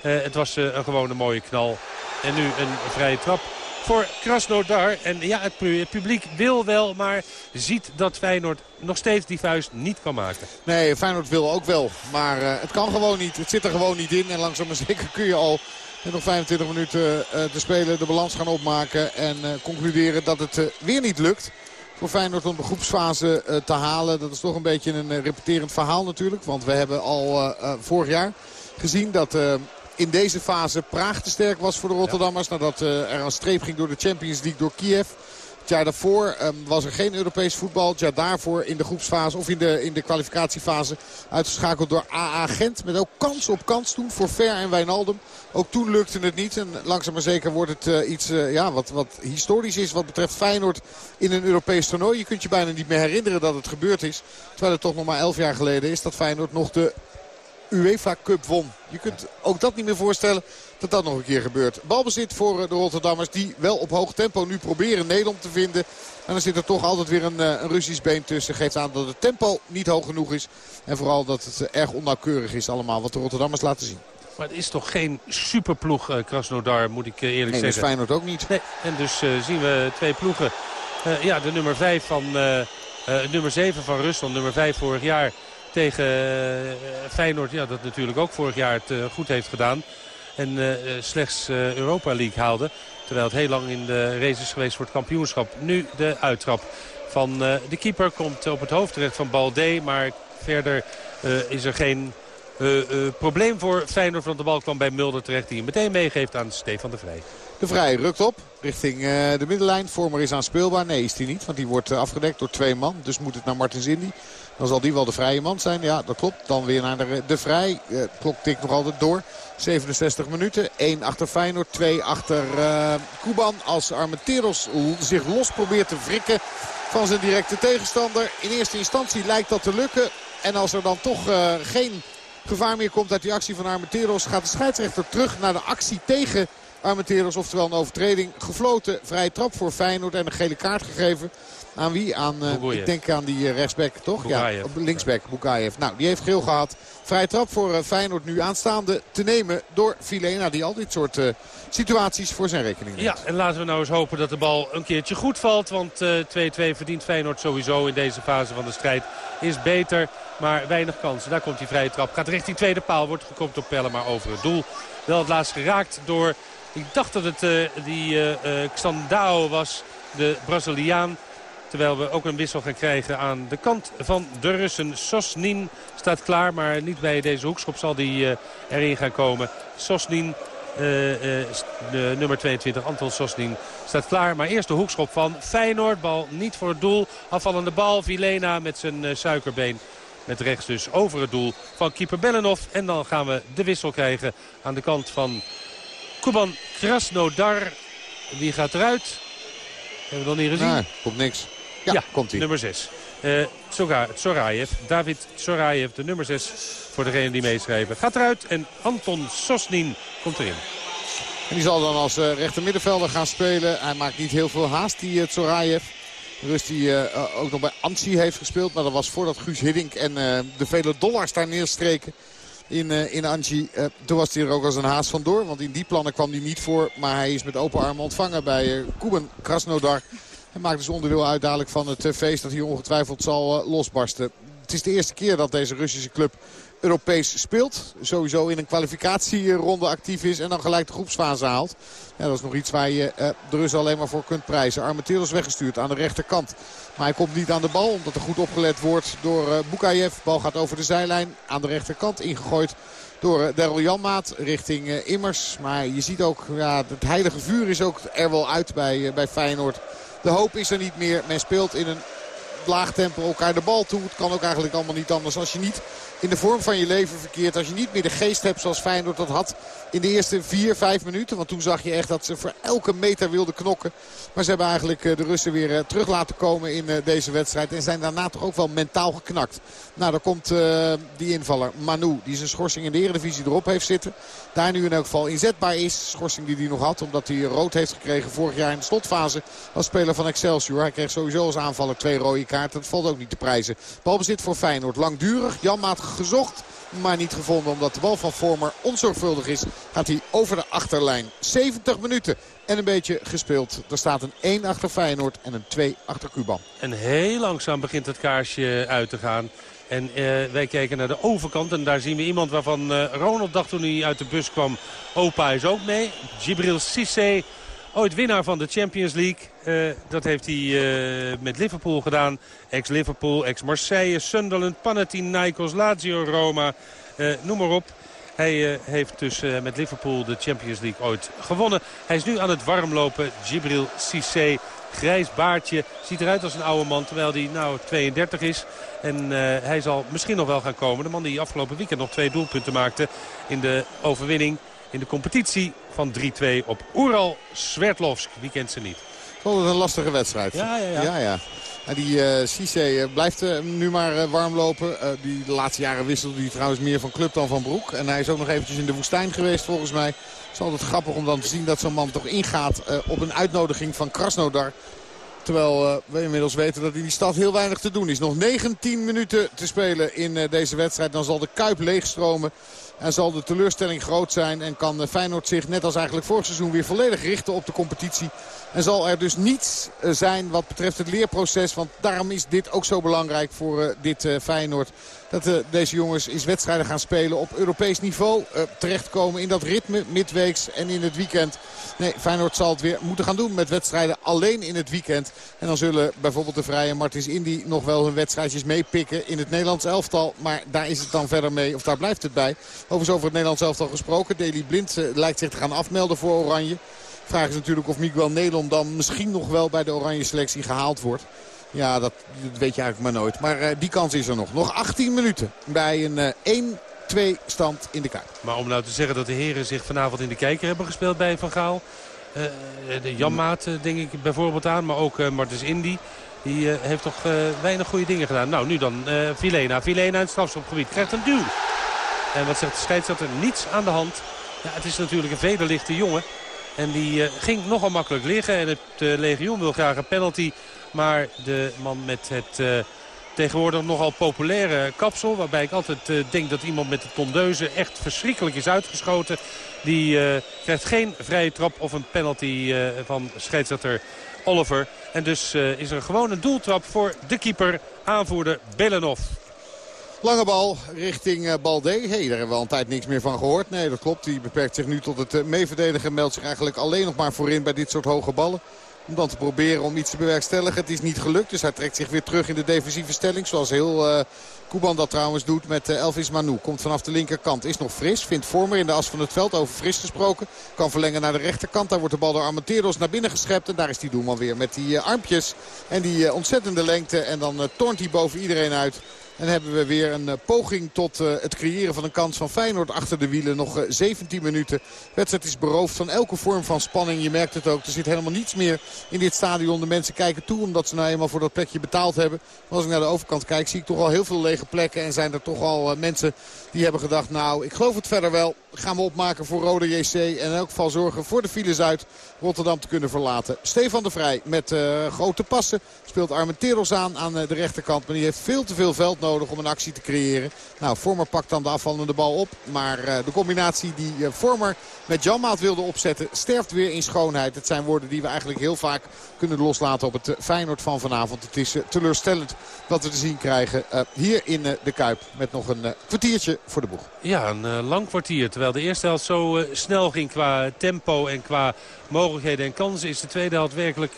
het was een gewone mooie knal. En nu een vrije trap voor Krasnodar. En ja, het, pu het publiek wil wel, maar ziet dat Feyenoord nog steeds die vuist niet kan maken.
Nee, Feyenoord wil ook wel. Maar uh, het kan gewoon niet. Het zit er gewoon niet in. En langzaam maar zeker kun je al in nog 25 minuten te spelen de balans gaan opmaken. En concluderen dat het weer niet lukt voor Feyenoord om de groepsfase te halen. Dat is toch een beetje een repeterend verhaal natuurlijk. Want we hebben al vorig jaar gezien dat in deze fase Praag te sterk was voor de Rotterdammers. Nadat er een streep ging door de Champions League door Kiev. Het jaar daarvoor um, was er geen Europees voetbal. Het jaar daarvoor in de groepsfase of in de, in de kwalificatiefase uitgeschakeld door AA Gent. Met ook kans op kans toen voor Ver en Wijnaldum. Ook toen lukte het niet. En langzaam maar zeker wordt het uh, iets uh, ja, wat, wat historisch is wat betreft Feyenoord in een Europees toernooi. Je kunt je bijna niet meer herinneren dat het gebeurd is. Terwijl het toch nog maar elf jaar geleden is dat Feyenoord nog de UEFA Cup won. Je kunt ook dat niet meer voorstellen dat dat nog een keer gebeurt. Balbezit voor de Rotterdammers die wel op hoog tempo nu proberen Nederland te vinden. En dan zit er toch altijd weer een, een Russisch been tussen. Geeft aan dat het tempo niet hoog genoeg is. En vooral dat het erg onnauwkeurig is allemaal wat de Rotterdammers laten zien.
Maar het is toch geen superploeg, uh, Krasnodar, moet ik eerlijk
nee,
zeggen.
Nee, Feyenoord ook niet.
Nee, en dus zien we twee ploegen. ja, de nummer 5 van... nummer 7 van Rusland, nummer 5 vorig jaar tegen Feyenoord. Ja, dat natuurlijk ook vorig jaar het goed heeft gedaan. En slechts Europa League haalde. Terwijl het heel lang in de race is geweest voor het kampioenschap. Nu de uittrap van de keeper komt op het hoofd terecht van Balde. Maar verder is er geen probleem voor Feyenoord. Want de bal kwam bij Mulder terecht die hem meteen meegeeft aan Stefan de Vrij.
De Vrij rukt op richting de middenlijn. Vormer is aanspeelbaar. Nee, is hij niet. Want die wordt afgedekt door twee man. Dus moet het naar Martins Indy. Dan zal die wel de vrije man zijn. Ja, dat klopt. Dan weer naar de, de Vrij. De klok tikt nog altijd door. 67 minuten. 1 achter Feyenoord. 2 achter uh, Kuban. Als Armenteros zich los probeert te wrikken van zijn directe tegenstander. In eerste instantie lijkt dat te lukken. En als er dan toch uh, geen gevaar meer komt uit die actie van Armenteros... gaat de scheidsrechter terug naar de actie tegen Armenteros. Oftewel een overtreding. Gefloten. Vrije trap voor Feyenoord en een gele kaart gegeven. Aan wie? Aan, uh, ik denk aan die uh, rechtsback, toch? Ja, linksback, Bugayev. Nou, die heeft geel gehad. Vrije trap voor uh, Feyenoord nu aanstaande te nemen door Filena. Die al dit soort situaties voor zijn rekening neemt.
Ja, en laten we nou eens hopen dat de bal een keertje goed valt. Want 2-2 verdient Feyenoord sowieso in deze fase van de strijd. Is beter, maar weinig kansen. Daar komt die vrije trap. Gaat richting tweede paal. Wordt gekopt op pellen, maar over het doel. Wel het laatst geraakt door... Ik dacht dat het die Xandao was, de Braziliaan. Terwijl we ook een wissel gaan krijgen aan de kant van de Russen. Sosnin staat klaar, maar niet bij deze hoekschop zal die uh, erin gaan komen. Sosnin, uh, uh, nummer 22, Anton Sosnin, staat klaar. Maar eerst de hoekschop van Feyenoord. Bal niet voor het doel. Afvallende bal, Vilena met zijn suikerbeen. Met rechts dus over het doel van keeper Bellenov. En dan gaan we de wissel krijgen aan de kant van Krasnodar. Wie gaat eruit? Hebben we dan niet gezien?
Nee, komt niks. Ja,
ja
komt hij.
nummer 6. Uh, Tsoraev, David Tsoraev, de nummer 6 voor degene die meeschrijven. Gaat eruit en Anton Sosnin komt erin.
En die zal dan als uh, rechtermiddenvelder gaan spelen. Hij maakt niet heel veel haast, die uh, Tsoraev. Rust die uh, ook nog bij Ansi heeft gespeeld. Maar dat was voordat Guus Hiddink en de vele dollars daar neerstreken in, uh, in Anji. Uh, toen was hij er ook als een haas vandoor. Want in die plannen kwam hij niet voor. Maar hij is met open armen ontvangen bij uh, Kuben Krasnodar. Hij maakt dus onderdeel uit dadelijk van het feest dat hier ongetwijfeld zal losbarsten. Het is de eerste keer dat deze Russische club Europees speelt. Sowieso in een kwalificatieronde actief is en dan gelijk de groepsfase haalt. Ja, dat is nog iets waar je uh, de Russen alleen maar voor kunt prijzen. Armenteros weggestuurd aan de rechterkant. Maar hij komt niet aan de bal omdat er goed opgelet wordt door uh, Bukayev. Bal gaat over de zijlijn aan de rechterkant ingegooid door uh, Daryl Janmaat richting uh, Immers. Maar je ziet ook, ja, het heilige vuur is ook er wel uit bij, uh, bij Feyenoord. De hoop is er niet meer. Men speelt in een laag tempo elkaar de bal toe. Het kan ook eigenlijk allemaal niet anders als je niet in de vorm van je leven verkeert. Als je niet meer de geest hebt zoals Feyenoord dat had in de eerste vier, vijf minuten. Want toen zag je echt dat ze voor elke meter wilden knokken. Maar ze hebben eigenlijk de Russen weer terug laten komen in deze wedstrijd. En zijn daarna toch ook wel mentaal geknakt. Nou, daar komt die invaller Manu. Die zijn schorsing in de Eredivisie erop heeft zitten. Daar nu in elk geval inzetbaar is. Schorsing die hij nog had. Omdat hij rood heeft gekregen vorig jaar in de slotfase. Als speler van Excelsior. Hij kreeg sowieso als aanvaller twee rode kaarten. Dat valt ook niet te prijzen. Balbezit voor Feyenoord. Langdurig. Janmaat gezocht maar niet gevonden. Omdat de bal van Vormer onzorgvuldig is, gaat hij over de achterlijn. 70 minuten en een beetje gespeeld. Er staat een 1 achter Feyenoord en een 2 achter Cuban.
En heel langzaam begint het kaarsje uit te gaan. En uh, wij kijken naar de overkant en daar zien we iemand waarvan uh, Ronald dacht toen hij uit de bus kwam... opa is ook mee. Gibril Cissé, ooit winnaar van de Champions League. Uh, dat heeft hij met Liverpool gedaan. Ex-Liverpool, ex-Marseille, Sunderland, Panathinaikos, Lazio, Roma. Noem maar op. Hij heeft dus met Liverpool de Champions League ooit gewonnen. Hij is nu aan het warmlopen. Gibril Cissé, grijs baardje. Ziet eruit als een oude man, terwijl hij nou 32 is. En hij zal misschien nog wel gaan komen. De man die afgelopen weekend nog twee doelpunten maakte in de overwinning in de competitie van 3-2 op Ural Sverdlovsk. Wie kent ze niet?
vond het een lastige wedstrijd.
Ja, ja, ja.
ja, ja. En die uh, Cisse uh, blijft uh, nu maar warm lopen. die de laatste jaren wisselde hij trouwens meer van club dan van broek. En hij is ook nog eventjes in de woestijn geweest volgens mij. Het is altijd grappig om dan te zien dat zo'n man toch ingaat op een uitnodiging van Krasnodar. Terwijl we inmiddels weten dat in die stad heel weinig te doen is. Nog 19 minuten te spelen in deze wedstrijd. Dan zal de Kuip leegstromen. En zal de teleurstelling groot zijn. En kan Feyenoord zich net als eigenlijk vorig seizoen weer volledig richten op de competitie. En zal er dus niets zijn wat betreft het leerproces. Want daarom is dit ook zo belangrijk voor dit Feyenoord dat deze jongens eens wedstrijden gaan spelen op Europees niveau. Terechtkomen in dat ritme midweeks en in het weekend. Nee, Feyenoord zal het weer moeten gaan doen met wedstrijden alleen in het weekend. En dan zullen bijvoorbeeld de Vrije Martins Indy nog wel hun wedstrijdjes meepikken in het Nederlands elftal. Maar daar is het dan verder mee, of daar blijft het bij. Overigens over het Nederlands elftal gesproken. Deli Blind lijkt zich te gaan afmelden voor Oranje. Vraag is natuurlijk of Miguel Nelom dan misschien nog wel bij de Oranje selectie gehaald wordt. Ja, dat, dat, weet je eigenlijk maar nooit. Maar uh, die kans is er nog. Nog 18 minuten bij een uh, 1-2 stand in de Kuip.
Maar om nou te zeggen dat de heren zich vanavond in de kijker hebben gespeeld bij Van Gaal. Uh, de Janmaat denk ik bijvoorbeeld aan. Maar ook Martens Indy. Die heeft toch weinig goede dingen gedaan. Nou, nu dan Vilena. Vilena in het strafschopgebied krijgt een duw. En wat zegt de scheidsrechter? Niets aan de hand. Ja, het is natuurlijk een vederlichte jongen. En die ging nogal makkelijk liggen. En het legioen wil graag een penalty maar de man met het uh, tegenwoordig nogal populaire kapsel... waarbij ik altijd uh, denk dat iemand met de tondeuze echt verschrikkelijk is uitgeschoten... die uh, krijgt geen vrije trap of een penalty van scheidsrechter Oliver. En dus is er gewoon een doeltrap voor de keeper, aanvoerder Belenov.
Lange bal richting uh, Balde. Hey, daar hebben we al een tijd niks meer van gehoord. Nee, dat klopt. Die beperkt zich nu tot het uh, meeverdedigen. Meldt zich eigenlijk alleen nog maar voorin bij dit soort hoge ballen. Om dan te proberen om iets te bewerkstelligen. Het is niet gelukt. Dus hij trekt zich weer terug in de defensieve stelling. Zoals heel uh, dat trouwens doet met Elvis Manu. Komt vanaf de linkerkant. Is nog fris. Vindt Vormer in de as van het veld. Over fris gesproken. Kan verlengen naar de rechterkant. Daar wordt de bal door Armenteros naar binnen geschept. En daar is die doelman weer met die armpjes. En die ontzettende lengte. En dan toont hij boven iedereen uit. En hebben we weer een poging tot het creëren van een kans van Feyenoord achter de wielen. Nog 17 minuten. De wedstrijd is beroofd van elke vorm van spanning. Je merkt het ook. Er zit helemaal niets meer in dit stadion. De mensen kijken toe omdat ze nou eenmaal voor dat plekje betaald hebben. Maar als ik naar de overkant kijk zie ik toch al heel veel lege plekken. En zijn er toch al mensen die hebben gedacht nou ik geloof het verder wel. Gaan we opmaken voor Rode JC. En in elk geval zorgen voor de files uit Rotterdam te kunnen verlaten. Stefan de Vrij met uh, grote passen. Speelt Armenteros aan aan de rechterkant. Maar die heeft veel te veel veld nodig om een actie te creëren. Nou, Vormer pakt dan de afvallende bal op. Maar uh, de combinatie die uh, Vormer met Janmaat wilde opzetten... sterft weer in schoonheid. Het zijn woorden die we eigenlijk heel vaak kunnen loslaten op het Feyenoord van vanavond. Het is teleurstellend wat we te zien krijgen hier in de Kuip. Met nog een kwartiertje voor de boeg.
Ja, een lang kwartier. Terwijl de eerste helft zo snel ging qua tempo en qua mogelijkheden en kansen... is de tweede helft werkelijk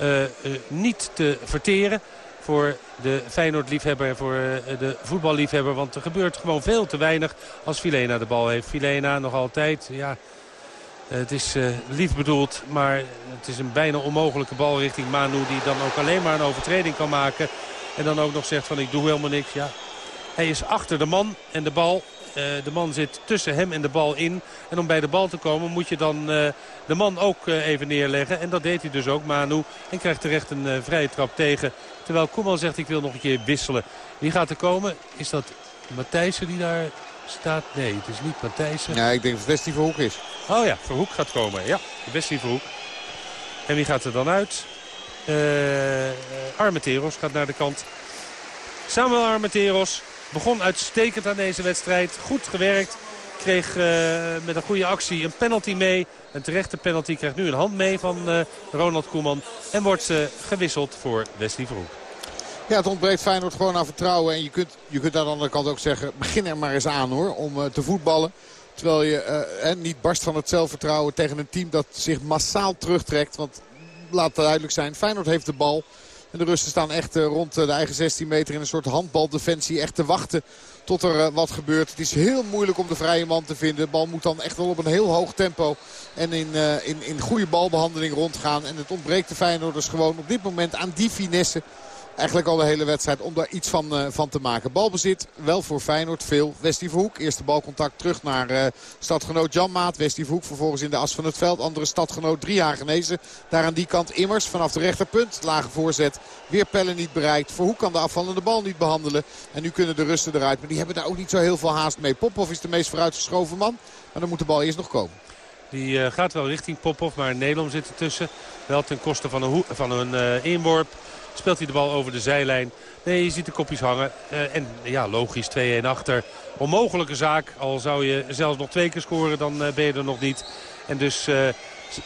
uh, uh, niet te verteren voor de Feyenoord-liefhebber en voor de voetballiefhebber. Want er gebeurt gewoon veel te weinig als Filena de bal heeft. Filena nog altijd, ja, het is lief bedoeld. Maar het is een bijna onmogelijke bal richting Manu. Die dan ook alleen maar een overtreding kan maken. En dan ook nog zegt van ik doe helemaal niks. Ja, hij is achter de man en de bal de man zit tussen hem en de bal in. En om bij de bal te komen moet je dan uh, de man ook uh, even neerleggen. En dat deed hij dus ook, Manu. En krijgt terecht een vrije trap tegen. Terwijl Koeman zegt ik wil nog een keer wisselen. Wie gaat er komen? Is dat Matthijssen die daar staat? Nee, het is niet Matthijssen.
Ja, ik denk dat Westie Verhoek is.
Oh ja, Verhoek gaat komen. Ja, Westie Verhoek. En wie gaat er dan uit? Armenteros gaat naar de kant. Samuel Armenteros Begon uitstekend aan deze wedstrijd. Goed gewerkt. Kreeg uh, met een goede actie een penalty mee. Een terechte penalty krijgt nu een hand mee van uh, Ronald Koeman. En wordt uh, gewisseld voor Wesley Vroeg.
Ja, het ontbreekt Feyenoord gewoon aan vertrouwen. En je kunt, je kunt aan de andere kant ook zeggen, begin er maar eens aan hoor, om te voetballen. Terwijl je eh, niet barst van het zelfvertrouwen tegen een team dat zich massaal terugtrekt. Want laat duidelijk zijn, Feyenoord heeft de bal. En de Russen staan echt eh, rond eh, de eigen 16 meter in een soort handbaldefensie. Echt te wachten tot er eh, wat gebeurt. Het is heel moeilijk om de vrije man te vinden. De bal moet dan echt wel op een heel hoog tempo en in, in, in goede balbehandeling rondgaan. En het ontbreekt de Feyenoorders gewoon op dit moment aan die finesse eigenlijk al de hele wedstrijd om daar iets van, uh, van te maken. Balbezit wel voor Feyenoord veel. Westie Verhoek, eerste balcontact terug naar uh, stadgenoot Janmaat. Westie Verhoek vervolgens in de as van het veld. Andere stadgenoot drie genezen. Daar aan die kant Immers vanaf de rechterpunt. Lage voorzet. Weer pellen niet bereikt. Verhoek kan de afvallende bal niet behandelen. En nu kunnen de rusten eruit. Maar die hebben daar ook niet zo heel veel haast mee. Popov is de meest vooruitgeschoven man. Maar dan moet de bal eerst nog komen.
Die gaat wel richting Popov, maar Nederland zit ertussen. Wel ten koste van een, van een inworp. Speelt hij de bal over de zijlijn. Nee, je ziet de kopjes hangen. en ja, logisch 2-1 achter. Onmogelijke zaak. Al zou je zelfs nog twee keer scoren, dan ben je er nog niet. En dus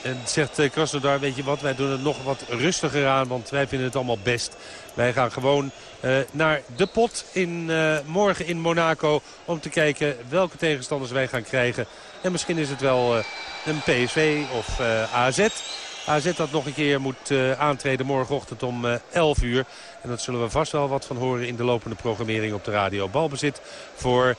en zegt eh, Krasnodar, weet je wat, wij doen het nog wat rustiger aan. Want wij vinden het allemaal best. Wij gaan gewoon uh, naar de pot in, uh, morgen in Monaco. Om te kijken welke tegenstanders wij gaan krijgen. En misschien is het wel uh, een PSV of AZ. AZ dat nog een keer moet aantreden morgenochtend om 11 uur. En dat zullen we vast wel wat van horen in de lopende programmering op de radio. Balbezit voor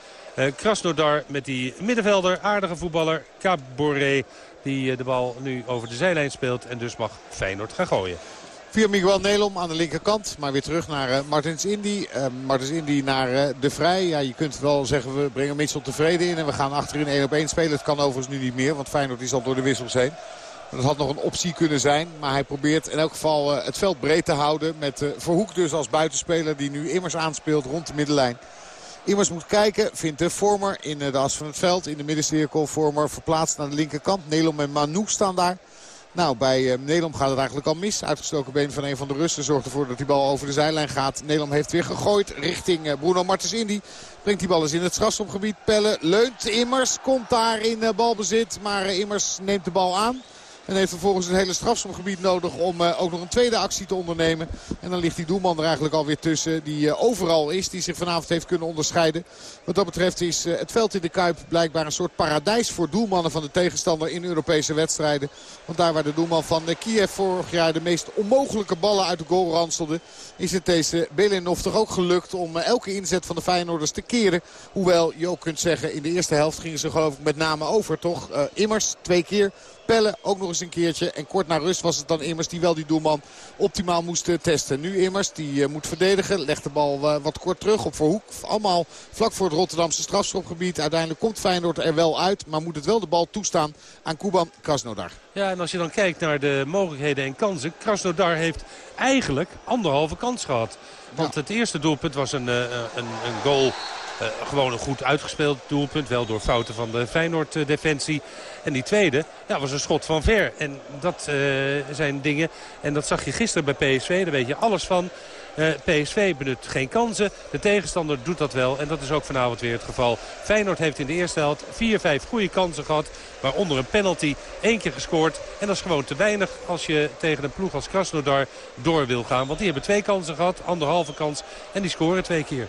Krasnodar met die middenvelder, aardige voetballer Caboret. Die eh, de bal nu over de zijlijn speelt. En dus mag Feyenoord gaan gooien.
Via Miguel Nelom aan de linkerkant. Maar weer terug naar uh, Martins Indy. Uh, Martins Indy naar De Vrij. Ja, je kunt wel zeggen we brengen Mitchell tevreden in. En we gaan achterin 1 op 1 spelen. Het kan overigens nu niet meer. Want Feyenoord is al door de wissels heen. Dat had nog een optie kunnen zijn. Maar hij probeert in elk geval het veld breed te houden. Met Verhoek dus als buitenspeler die nu immers aanspeelt rond de middenlijn. Immers moet kijken, vindt de Vormer in de as van het veld. In de middencirkel, Vormer verplaatst naar de linkerkant. Nelom en Manu staan daar. Nou, bij Nelom gaat het eigenlijk al mis. Uitgestoken been van een van de Russen zorgt ervoor dat die bal over de zijlijn gaat. Nelom heeft weer gegooid richting Bruno Martens Indy. Brengt die bal eens in het strafschopgebied. Pelle leunt. Immers komt daar in balbezit. Maar Immers neemt de bal aan. En heeft vervolgens het hele strafschopgebied nodig om uh, ook nog een tweede actie te ondernemen. En dan ligt die doelman er eigenlijk alweer tussen. Die uh, overal is. Die zich vanavond heeft kunnen onderscheiden. Wat dat betreft is uh, het veld in de Kuip blijkbaar een soort paradijs voor doelmannen van de tegenstander in Europese wedstrijden. Want daar waar de doelman van Kiev vorig jaar de meest onmogelijke ballen uit de goal ranselde. Is het deze Belenov toch ook gelukt om elke inzet van de Feyenoorders te keren. Hoewel je ook kunt zeggen in de eerste helft gingen ze geloof ik met name over toch. immers twee keer Pelle ook nog eens een keertje. En kort na rust was het dan Immers die wel die doelman optimaal moest eh, testen. Nu Immers die uh, moet verdedigen. Legt de bal uh, wat kort terug op Verhoek. Allemaal vlak voor het Rotterdamse strafschopgebied. Uiteindelijk komt Feyenoord er wel uit. Maar moet het wel de bal toestaan aan Kuban Krasnodar.
Ja, en als je dan kijkt naar de mogelijkheden en kansen. Krasnodar heeft eigenlijk anderhalve kans gehad. Want het eerste doelpunt was een, een, een goal uh, gewoon een goed uitgespeeld doelpunt. Wel door fouten van de Feyenoord-defensie. En die tweede ja, was een schot van ver. En dat uh, zijn dingen. En dat zag je gisteren bij PSV. Daar weet je alles van. PSV benut geen kansen. De tegenstander doet dat wel. En dat is ook vanavond weer het geval. Feyenoord heeft in de eerste helft 4-5 goede kansen gehad. Waaronder een penalty. één keer gescoord. En dat is gewoon te weinig als je tegen een ploeg als Krasnodar door wil gaan. Want die hebben twee kansen gehad. Anderhalve kans. En die scoren twee keer.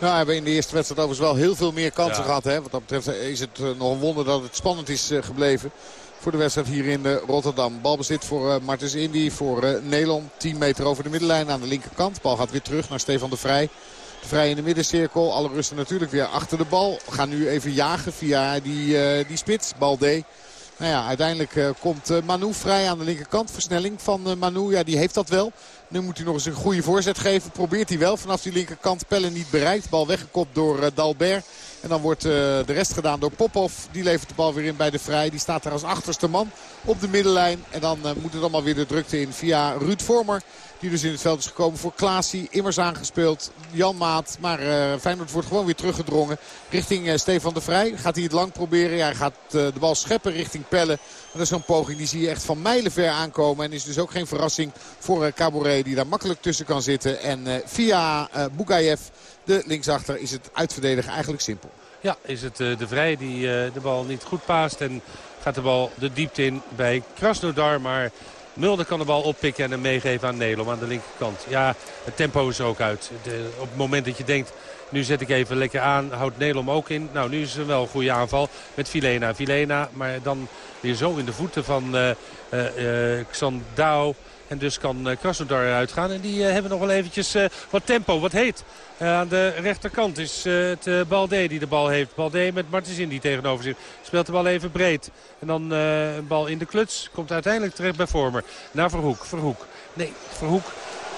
Ja, we hebben in de eerste wedstrijd overigens wel heel veel meer kansen gehad. Hè? Wat dat betreft is het eh, nog een wonder dat het spannend is eh, gebleven. Voor de wedstrijd hier in uh, Rotterdam. Balbezit voor uh, Martens Indy, voor uh, Nelon. 10 meter over de middenlijn aan de linkerkant. Bal gaat weer terug naar Stefan de Vrij. De Vrij in de middencirkel. Alle rusten natuurlijk weer achter de bal. We gaan nu even jagen via die, die spits. Balde. Nou ja, uiteindelijk komt Manu vrij aan de linkerkant. Versnelling van Manu, ja die heeft dat wel. Nu moet hij nog eens een goede voorzet geven. Probeert hij wel vanaf die linkerkant. Pellen niet bereikt. Bal weggekopt door uh, Dalbert. En dan wordt uh, de rest gedaan door Popov. Die levert de bal weer in bij de Vrij. Die staat daar als achterste man op de middenlijn. En dan uh, moet het allemaal weer de drukte in via Ruud Vormer. Die dus in het veld is gekomen voor Klaasie. Immers aangespeeld. Jan Maat. Maar uh, Feyenoord wordt gewoon weer teruggedrongen. Richting uh, Stefan de Vrij. Gaat hij het lang proberen. Ja, hij gaat de bal scheppen richting Pelle. Dat is zo'n poging. Die zie je echt van mijlenver aankomen. En is dus ook geen verrassing voor Caboret. Die daar makkelijk tussen kan zitten. En via Bugayev, de linksachter, is het uitverdedigen eigenlijk simpel.
Ja, is het de Vrij die de bal niet goed paast. En gaat de bal de diepte in bij Krasnodar. Maar Mulder kan de bal oppikken en hem meegeven aan Nelom aan de linkerkant. Ja, het tempo is er ook uit. De, op het moment dat je denkt, nu zet ik even lekker aan, houdt Nelom ook in. Nou, nu is er wel een goede aanval met Vilena. Vilena, maar dan weer zo in de voeten van uh, uh. En dus kan uh, Krasnodar eruit gaan. En die hebben nog wel eventjes wat tempo, wat heet. Aan de rechterkant is het Balde die de bal heeft. Balde met Martens die tegenover zich. Speelt de bal even breed. En dan een bal in de kluts. Komt uiteindelijk terecht bij Vormer. Naar Verhoek. Verhoek. Nee, Verhoek.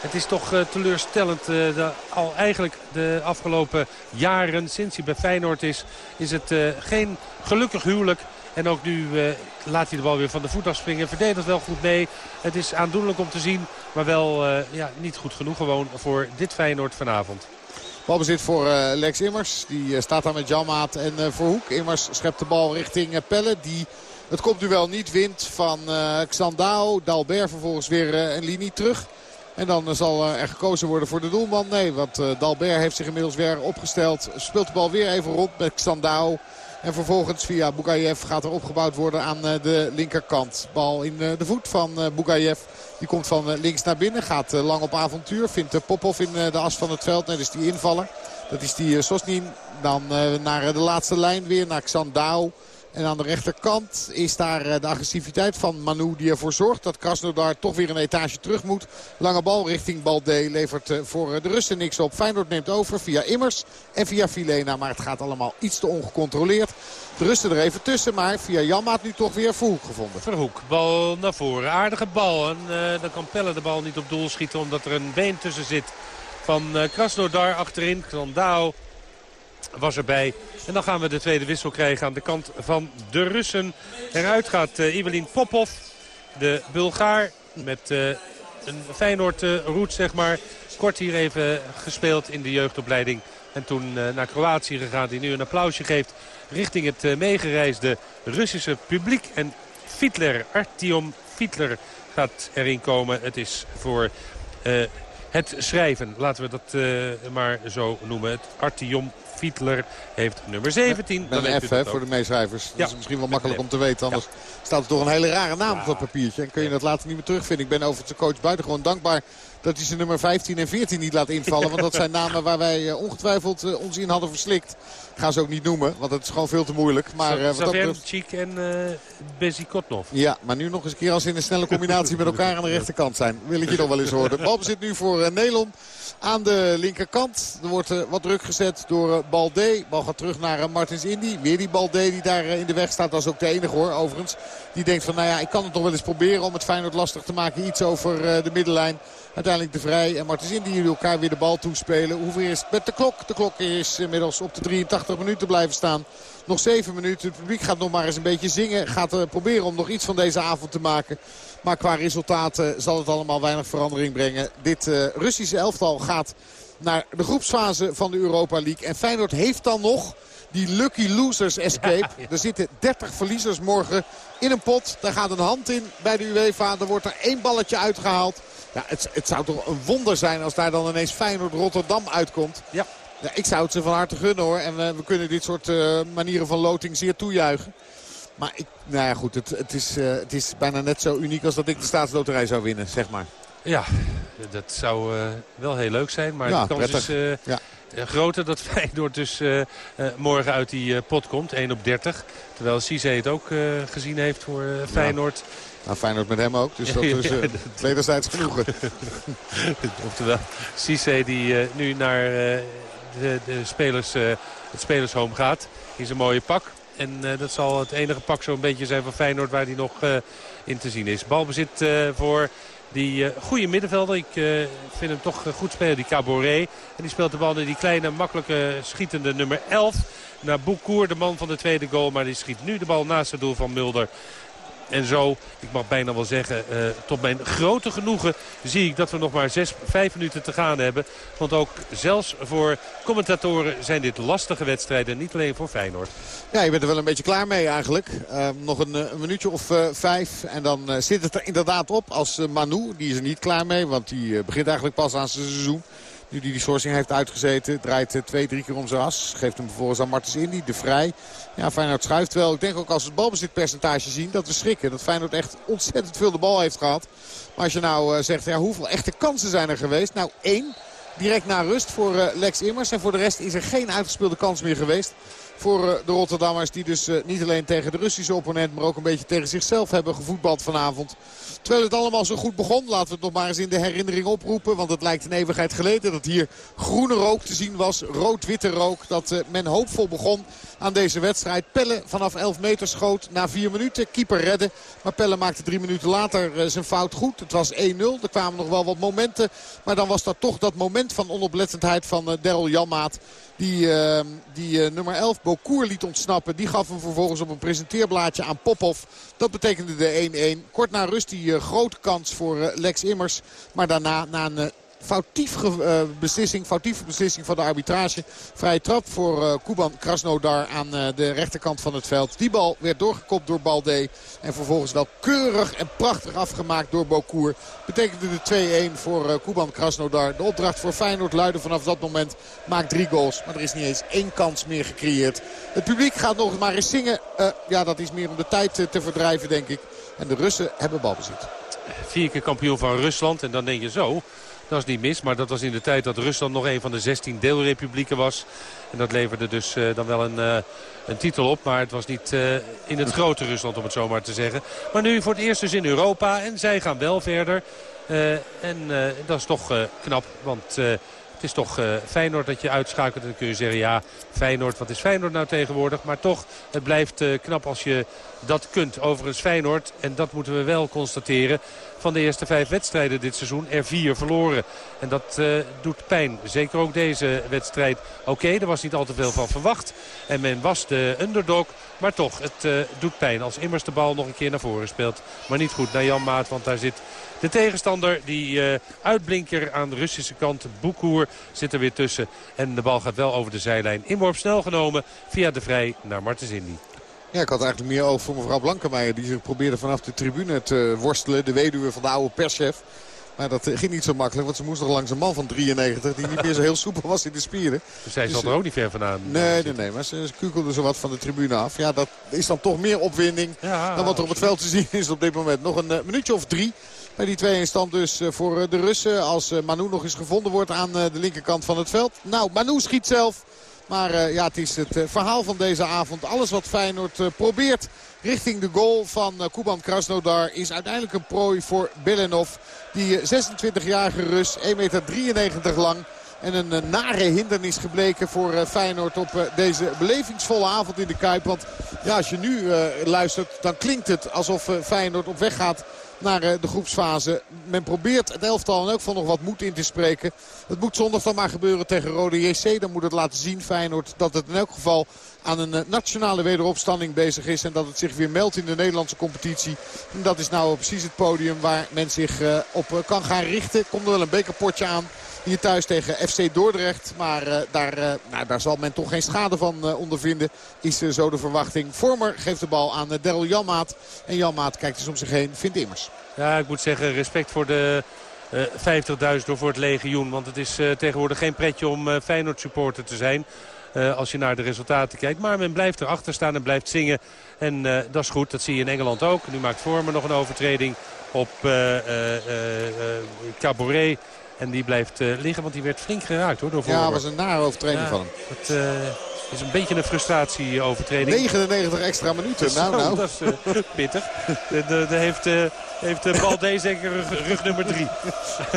Het is toch teleurstellend. De, al eigenlijk de afgelopen jaren sinds hij bij Feyenoord is... is het geen gelukkig huwelijk. En ook nu laat hij de bal weer van de voet afspringen. Verdedigt wel goed mee. Het is aandoenlijk om te zien. Maar wel ja, niet goed genoeg gewoon voor dit Feyenoord vanavond.
Balbezit voor uh, Lex Immers. Die uh, staat daar met Janmaat en Verhoek. Immers schept de bal richting Pelle. Die het kopduel niet wint van Xandao. Dalbert vervolgens weer een linie terug. En dan zal er gekozen worden voor de doelman. Nee, want Dalbert heeft zich inmiddels weer opgesteld. Speelt de bal weer even rond met Xandao. En vervolgens via Bugayev gaat er opgebouwd worden aan de linkerkant. Bal in de voet van Bugayev. Die komt van links naar binnen. Gaat lang op avontuur. Vindt Popov in de as van het veld. Net is die invaller. Dat is die Sosnin. Dan naar de laatste lijn weer. Naar Xandao. En aan de rechterkant is daar de agressiviteit van Manu die ervoor zorgt dat Krasnodar toch weer een etage terug moet. Lange bal richting Balde levert voor de Russen niks op. Feyenoord neemt over via Immers en via Filena. Maar het gaat allemaal iets te ongecontroleerd. De Russen er even tussen, maar via Janmaat nu toch weer Verhoek gevonden.
Verhoek, bal naar voren. Aardige bal. En uh, dan kan Pelle de bal niet op doel schieten omdat er een been tussen zit van uh, Krasnodar achterin. Krandao was erbij. En dan gaan we de tweede wissel krijgen aan de kant van de Russen. Eruit gaat uh, Ivelin Popov, de Bulgaar, met uh, een Feyenoord-route, zeg maar. Kort hier even gespeeld in de jeugdopleiding. En toen naar Kroatië gegaan, die nu een applausje geeft richting het meegereisde Russische publiek. En Fiedler, Artyom Fiedler gaat erin komen. Het is voor het schrijven, laten we dat maar zo noemen. Het Artyom Fiedler heeft nummer 17.
Met een F voor de meeschrijvers. Dat is misschien wel makkelijk om te weten. Anders staat er toch een hele rare naam op dat papiertje. En kun je dat later niet meer terugvinden. Ik ben over zijn coach buitengewoon dankbaar dat hij zijn nummer 15 en 14 niet laat invallen. Want dat zijn namen waar wij eh, ongetwijfeld uh, ons in hadden verslikt. Ik ga ze ook niet noemen, want het is gewoon veel te moeilijk. Maar,
uh, betreft... en uh, Bezikotnov.
Ja, maar nu nog eens een keer als ze in een snelle combinatie met elkaar aan de rechterkant zijn. Wil ik je nog wel eens horen. Bal zit nu voor uh, Nelon aan de linkerkant. Er wordt wat druk gezet door Balde. Bal gaat terug naar Martins Indy. Weer die Balde die daar in de weg staat. Dat is ook de enige hoor, overigens. Die denkt van, nou ja, ik kan het nog wel eens proberen om het Feyenoord lastig te maken. Iets over de middenlijn. Uiteindelijk de Vrij en Martens Indy die elkaar weer de bal toespelen. Hoeveel is met de klok? De klok is inmiddels op de 83 minuten blijven staan. Nog 7 minuten. Het publiek gaat nog maar eens een beetje zingen. Gaat uh, proberen om nog iets van deze avond te maken. Maar qua resultaten zal het allemaal weinig verandering brengen. Dit uh, Russische elftal gaat naar de groepsfase van de Europa League. En Feyenoord heeft dan nog die lucky losers escape. Er zitten 30 verliezers morgen in een pot. Daar gaat een hand in bij de UEFA. Er wordt er één balletje uitgehaald. Ja, het, het zou toch een wonder zijn als daar dan ineens Feyenoord Rotterdam uitkomt.
Ja.
Ja ik zou het ze van harte gunnen hoor. En uh, we kunnen dit soort uh, manieren van loting zeer toejuichen. Maar ik, nou ja goed, het, het, is, uh, het is bijna net zo uniek als dat ik de staatsloterij zou winnen, zeg maar.
Ja, dat zou wel heel leuk zijn. Maar ja, de kans prettig. is ja. groter dat Feyenoord dus morgen uit die pot komt. 1 op 30. Terwijl Cisse het ook gezien heeft voor Feyenoord.
Nou, Feyenoord met hem ook. Dus dat is uh, wederzijds genoegen.
Oftewel, Cisse die uh, nu naar uh, de, de, spelers, het spelershome gaat. In zijn mooie pak. En dat zal het enige pak zo'n beetje zijn van Feyenoord waar hij nog in te zien is. Balbezit voor die goede middenvelder. Ik vind hem toch goed spelen, die Caboret. En die speelt de bal naar die kleine, makkelijke, schietende nummer 11. Naar Boekoer, de man van de tweede goal. Maar die schiet nu de bal naast het doel van Mulder. En zo, ik mag bijna wel zeggen, uh, tot mijn grote genoegen zie ik dat we nog maar zes, vijf minuten te gaan hebben. Want ook zelfs voor commentatoren zijn dit lastige wedstrijden. Niet alleen voor Feyenoord.
Ja, je bent er wel een beetje klaar mee eigenlijk. Uh, nog een, een, minuutje of uh, vijf. En dan zit het er inderdaad op als Manu. Die is er niet klaar mee, want die begint eigenlijk pas aan zijn seizoen. Nu die die heeft uitgezeten. Draait eh, twee, drie keer om zijn as. Geeft hem vervolgens aan Martens Indy. De Vrij. Ja, Feyenoord schuift wel. Ik denk ook als we het balbezitpercentage zien dat we schrikken. Dat Feyenoord echt ontzettend veel de bal heeft gehad. Maar als je nou uh, zegt, ja, hoeveel echte kansen zijn er geweest? Nou, één. Direct na rust voor uh, Lex Immers. En voor de rest is er geen uitgespeelde kans meer geweest voor de Rotterdammers. Die dus niet alleen tegen de Russische opponent, maar ook een beetje tegen zichzelf hebben gevoetbald vanavond. Terwijl het allemaal zo goed begon. Laten we het nog maar eens in de herinnering oproepen. Want het lijkt een eeuwigheid geleden dat hier groene rook te zien was. Rood-witte rook. Dat uh, men hoopvol begon aan deze wedstrijd. Pelle vanaf 11 meter schoot na 4 minuten. Keeper redden. Maar Pelle maakte drie minuten later zijn fout goed. Het was 1-0. Er kwamen nog wel wat momenten. Maar dan was dat toch dat moment van onoplettendheid van Daryl Janmaat. Die, uh, die uh, nummer 11 Bokoer liet ontsnappen. Die gaf hem vervolgens op een presenteerblaadje aan Popov. Dat betekende de 1-1. Kort na rust die uh, grote kans voor Lex Immers. Maar daarna na een foutief beslissing, foutieve beslissing van de arbitrage. Vrije trap voor Kuban Krasnodar aan de rechterkant van het veld. Die bal werd doorgekopt door Balde. En vervolgens wel keurig en prachtig afgemaakt door Bokour. Betekende de 2-1 voor Kuban Krasnodar. De opdracht voor Feyenoord luidde vanaf dat moment. Maakt drie goals, maar er is niet eens één kans meer gecreëerd. Het publiek gaat nog maar eens zingen. ja, dat is meer om de tijd te verdrijven, denk ik. En de Russen hebben balbezit.
Vier keer kampioen van Rusland. En dan denk je zo, dat is niet mis. Maar dat was in de tijd dat Rusland nog een van de 16 deelrepublieken was. En dat leverde dus uh, dan wel een, uh, een, titel op. Maar het was niet uh, in het grote Rusland om het zo maar te zeggen. Maar nu voor het eerst dus in Europa. En zij gaan wel verder. en dat is toch knap. Want het is toch uh, Feyenoord dat je uitschakelt. En dan kun je zeggen, ja, Feyenoord, wat is Feyenoord nou tegenwoordig? Maar toch, het blijft uh, knap als je dat kunt. Overigens Feyenoord, en dat moeten we wel constateren... van de eerste vijf wedstrijden dit seizoen er vier verloren. En dat uh, doet pijn. Zeker ook deze wedstrijd. Oké, er was niet al te veel van verwacht. En men was de underdog. Maar toch, het uh, doet pijn als Immers de bal nog een keer naar voren speelt. Maar niet goed naar Jan Maat, want daar zit de tegenstander. Die uh, uitblinker aan de Russische kant, Boekoer, zit er weer tussen. En de bal gaat wel over de zijlijn. Inworp snel genomen via de Vrij naar Martens Indy.
Ja, ik had eigenlijk meer over voor mevrouw Blankenmeijer. Die zich probeerde vanaf de tribune te worstelen. De weduwe van de oude perschef. Maar dat ging niet zo makkelijk, want ze moest nog langs een man van 93... die niet meer zo heel soepel was in de spieren.
Dus zij zat er ook niet ver vandaan?
Nee, nee, nee, maar ze, ze kukelde zo wat van de tribune af. Ja, dat is dan toch meer opwinding ja, dan wat er op het veld te zien is op dit moment. Nog een uh, minuutje of drie bij die 2 stand dus voor de Russen. Als Manu nog eens gevonden wordt aan de linkerkant van het veld. Nou, Manu schiet zelf. Maar ja, het is het verhaal van deze avond. Alles wat Feyenoord probeert richting de goal van Kuban Krasnodar is uiteindelijk een prooi voor Belenov. Die 26-jarige Rus, 1,93 meter lang. En een nare hindernis gebleken voor Feyenoord op deze belevingsvolle avond in de Kuip. Want ja, als je nu luistert, dan klinkt het alsof Feyenoord op weg gaat naar de groepsfase. Men probeert het elftal in elk geval nog wat moed in te spreken. Het moet zondag dan maar gebeuren tegen Rode JC. Dan moet het laten zien Feyenoord dat het in elk geval aan een nationale wederopstanding bezig is. En dat het zich weer meldt in de Nederlandse competitie. En dat is nou precies het podium waar men zich op kan gaan richten. Komt er wel een bekerpotje aan. Hier thuis tegen FC Dordrecht. Maar uh, daar, uh, nou, daar zal men toch geen schade van uh, ondervinden. Is zo de verwachting. Vormer geeft de bal aan Daryl Janmaat. En Janmaat kijkt dus om zich heen. Vindt immers.
Ja, ik moet zeggen respect voor de... Uh, 50.000 door voor het legioen. Want het is uh, tegenwoordig geen pretje om uh, Feyenoord supporter te zijn. als je naar de resultaten kijkt. Maar men blijft erachter staan en blijft zingen. En dat is goed. Dat zie je in Engeland ook. Nu maakt Vormer nog een overtreding op Caboret. En die blijft uh, liggen, want die werd flink geraakt hoor. Door
ja, was een nare overtreding ja, van hem.
Het uh, is een beetje een frustratieovertreding.
99 extra minuten, nou nou.
Dat is uh, pittig. de, de, de heeft, heeft Balde zeker rug, rug nummer 3.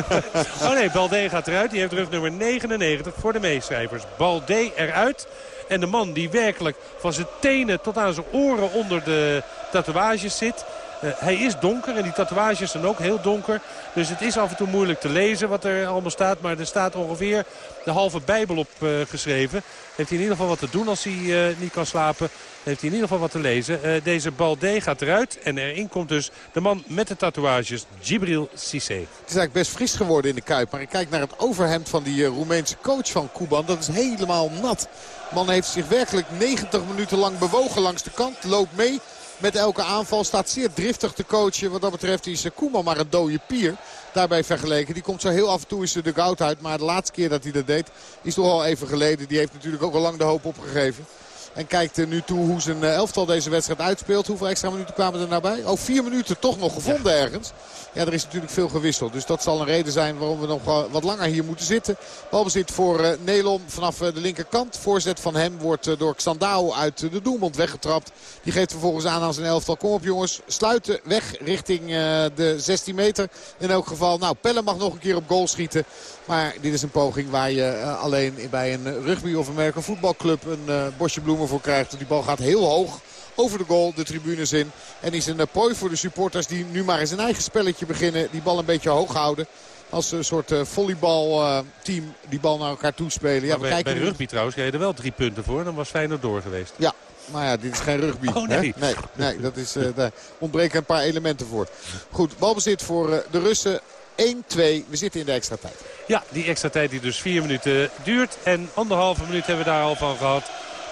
oh nee, Balde gaat eruit. Die heeft rug nummer 99 voor de meeschrijvers. Balde eruit. En de man die werkelijk van zijn tenen tot aan zijn oren onder de tatoeages zit... Uh, hij is donker en die tatoeages zijn ook heel donker. Dus het is af en toe moeilijk te lezen wat er allemaal staat. Maar er staat ongeveer de halve Bijbel op uh, geschreven. Heeft hij in ieder geval wat te doen als hij uh, niet kan slapen. Heeft hij in ieder geval wat te lezen. deze Balde gaat eruit. En erin komt dus de man met de tatoeages, Gibril Cissé. Het
is eigenlijk best fris geworden in de Kuip. Maar ik kijk naar het overhemd van die Roemeense coach van Kuban. Dat is helemaal nat. De man heeft zich werkelijk 90 minuten lang bewogen langs de kant. Loopt mee met elke aanval. Staat zeer driftig te coachen. Wat dat betreft is Koeman maar een dode pier. Daarbij vergeleken. Die komt zo heel af en toe is de goud uit. Maar de laatste keer dat hij dat deed is toch al even geleden. Die heeft natuurlijk ook al lang de hoop opgegeven. En kijkt nu toe hoe zijn eh, elftal deze wedstrijd uitspeelt. Hoeveel extra minuten kwamen er nou bij? Oh, vier minuten toch nog gevonden ergens. Ja, er is natuurlijk veel gewisseld. Dus dat zal een reden zijn waarom we nog wat langer hier moeten zitten. Balbezit voor uh, Nelom vanaf de linkerkant. Voorzet van hem wordt door Xandao uit de doelmond weggetrapt. Die geeft vervolgens aan aan zijn elftal. Kom op jongens, sluiten weg richting de 16 meter. In elk geval, nou Pelle mag nog een keer op goal schieten. Maar dit is een poging waar je alleen bij een rugby of een voetbalclub een bosje bloemen voor krijgt. Die bal gaat heel hoog over de goal de tribunes in. En is een eh, prooi voor de supporters die nu maar eens een eigen spelletje beginnen. Die bal een beetje hoog houden. Als een soort uh, volleybalteam die bal naar elkaar toespelen. Ja,
we bij, bij rugby trouwens kreeg je er wel drie punten voor. Dan was Feyenoord door geweest.
Ja, maar ja, dit is geen rugby.
Oh, nee.
nee. Nee, dat is, uh, daar ontbreken een paar elementen voor. Goed, balbezit voor uh, de Russen. 1-2. We zitten in de extra tijd.
Ja, die extra tijd die dus vier minuten duurt. En anderhalve minuut hebben we daar al van gehad.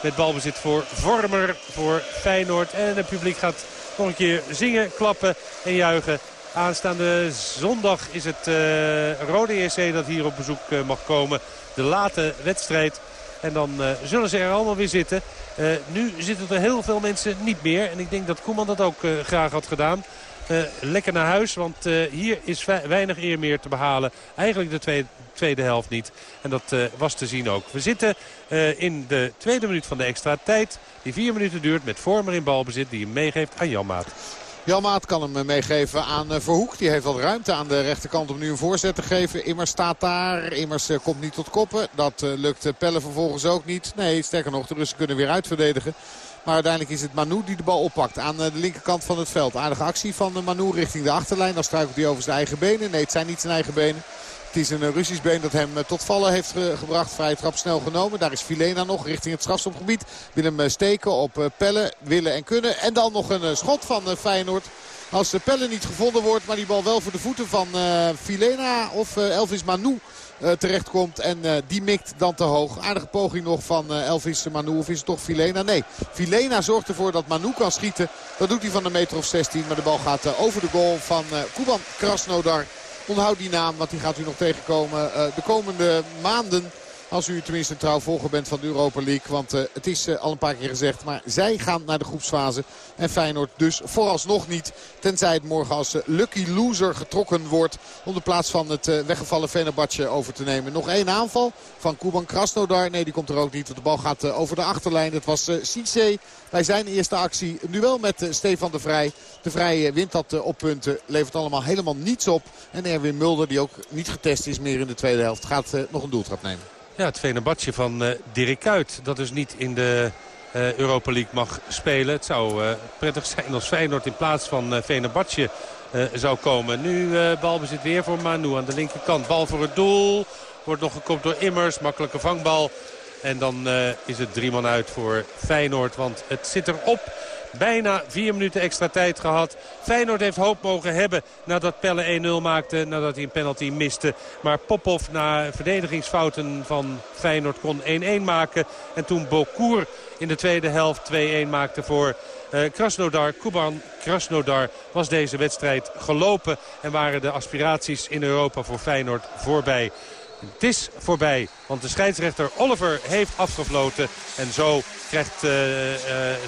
Met balbezit voor Vormer, voor Feyenoord. En het publiek gaat nog een keer zingen, klappen en juichen. Aanstaande zondag is het uh, Rode EC dat hier op bezoek uh, mag komen. De late wedstrijd. En dan uh, zullen ze er allemaal weer zitten. nu zitten er heel veel mensen niet meer. En ik denk dat Koeman dat ook graag had gedaan. lekker naar huis, want hier is weinig eer meer te behalen. Eigenlijk de tweede, tweede helft niet. En dat was te zien ook. We zitten in de tweede minuut van de extra tijd. Die vier minuten duurt met Vormer in balbezit die hem meegeeft aan Jan Maat.
Jan Maat kan hem meegeven aan eh, Verhoek. Die heeft wat ruimte aan de rechterkant om nu een voorzet te geven. Immers staat daar. Immers eh, komt niet tot koppen. Dat eh, lukt Pelle vervolgens ook niet. Nee, sterker nog, de Russen kunnen weer uitverdedigen. Maar uiteindelijk is het Manu die de bal oppakt aan de linkerkant van het veld. Aardige actie van Manu richting de achterlijn. Dan struikelt hij over zijn eigen benen. Nee, het zijn niet zijn eigen benen. Het is een Russisch been dat hem tot vallen heeft gebracht. Vrije trap snel genomen. Daar is Filena nog richting het strafstopgebied. Wil hem steken op pellen, willen en kunnen. En dan nog een schot van Feyenoord. Als de pellen niet gevonden wordt, maar die bal wel voor de voeten van Filena of Elvis Manu terechtkomt. En die mikt dan te hoog. Aardige poging nog van Elvis Manu. Of is het toch Filena? Nee, Filena zorgt ervoor dat Manu kan schieten. Dat doet hij van de meter of 16. Maar de bal gaat over de goal van Kuban Krasnodar. Onthoud die naam, want die gaat u nog tegenkomen de komende maanden. Als u tenminste een trouw volger bent van de Europa League. Want uh, het is uh, al een paar keer gezegd. Maar zij gaan naar de groepsfase. En Feyenoord dus vooralsnog niet. Tenzij het morgen als uh, lucky loser getrokken wordt. Om de plaats van het weggevallen Fenerbahce over te nemen. Nog één aanval van Kuban Krasnodar. Nee, die komt er ook niet. Want de bal gaat over de achterlijn. Het was Cisse bij zijn eerste actie. Nu wel met Stefan de Vrij. De Vrij wint dat op punten. Levert allemaal helemaal niets op. En Erwin Mulder, die ook niet getest is meer in de tweede helft, gaat nog een doeltrap nemen.
Ja, het Venebadje van uh, Dirk Kuyt. Dat dus niet in de uh, Europa League mag spelen. Het zou uh, prettig zijn als Feyenoord in plaats van uh, zou komen. Nu balbezit weer voor Manu aan de linkerkant. Bal voor het doel. Wordt nog gekopt door Immers. Makkelijke vangbal. En dan is het drie man uit voor Feyenoord. Want het zit erop. Bijna vier minuten extra tijd gehad. Feyenoord heeft hoop mogen hebben nadat Pelle 1-0 maakte. Nadat hij een penalty miste. Maar Popov na verdedigingsfouten van Feyenoord kon 1-1 maken. En toen Bokour in de tweede helft 2-1 maakte voor uh, Krasnodar. Kuban Krasnodar was deze wedstrijd gelopen. En waren de aspiraties in Europa voor Feyenoord voorbij. Het is voorbij, want de scheidsrechter Oliver heeft afgefloten. En zo krijgt uh, uh,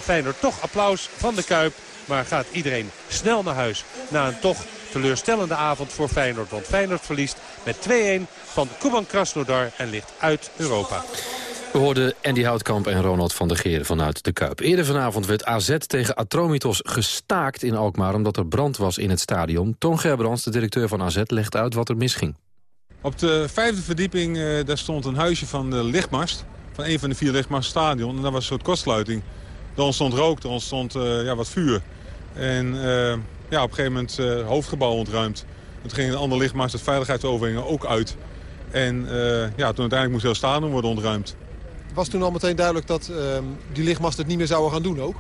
Feyenoord toch applaus van de Kuip. Maar gaat iedereen snel naar huis na een toch teleurstellende avond voor Feyenoord. Want Feyenoord verliest met 2-1 van Kuban Krasnodar en ligt uit Europa.
We hoorden Andy Houtkamp en Ronald van der Geer vanuit de Kuip. Eerder vanavond werd AZ tegen Atromitos gestaakt in Alkmaar... omdat er brand was in het stadion. Toon Gerbrands, de directeur van AZ, legt uit wat er misging.
Op de vijfde verdieping uh, daar stond een huisje van de lichtmast. Van een van de vier lichtmaststadion. En dat was een soort kortsluiting. Er ontstond rook, er ontstond uh, ja, wat vuur. En uh, ja, op een gegeven moment het hoofdgebouw ontruimd. Toen ging een ander lichtmast, het veiligheidsoverheden, ook uit. En ja, toen uiteindelijk moest heel stadion worden ontruimd.
Was toen al meteen duidelijk dat ehm, die lichtmast het niet meer zouden gaan doen ook?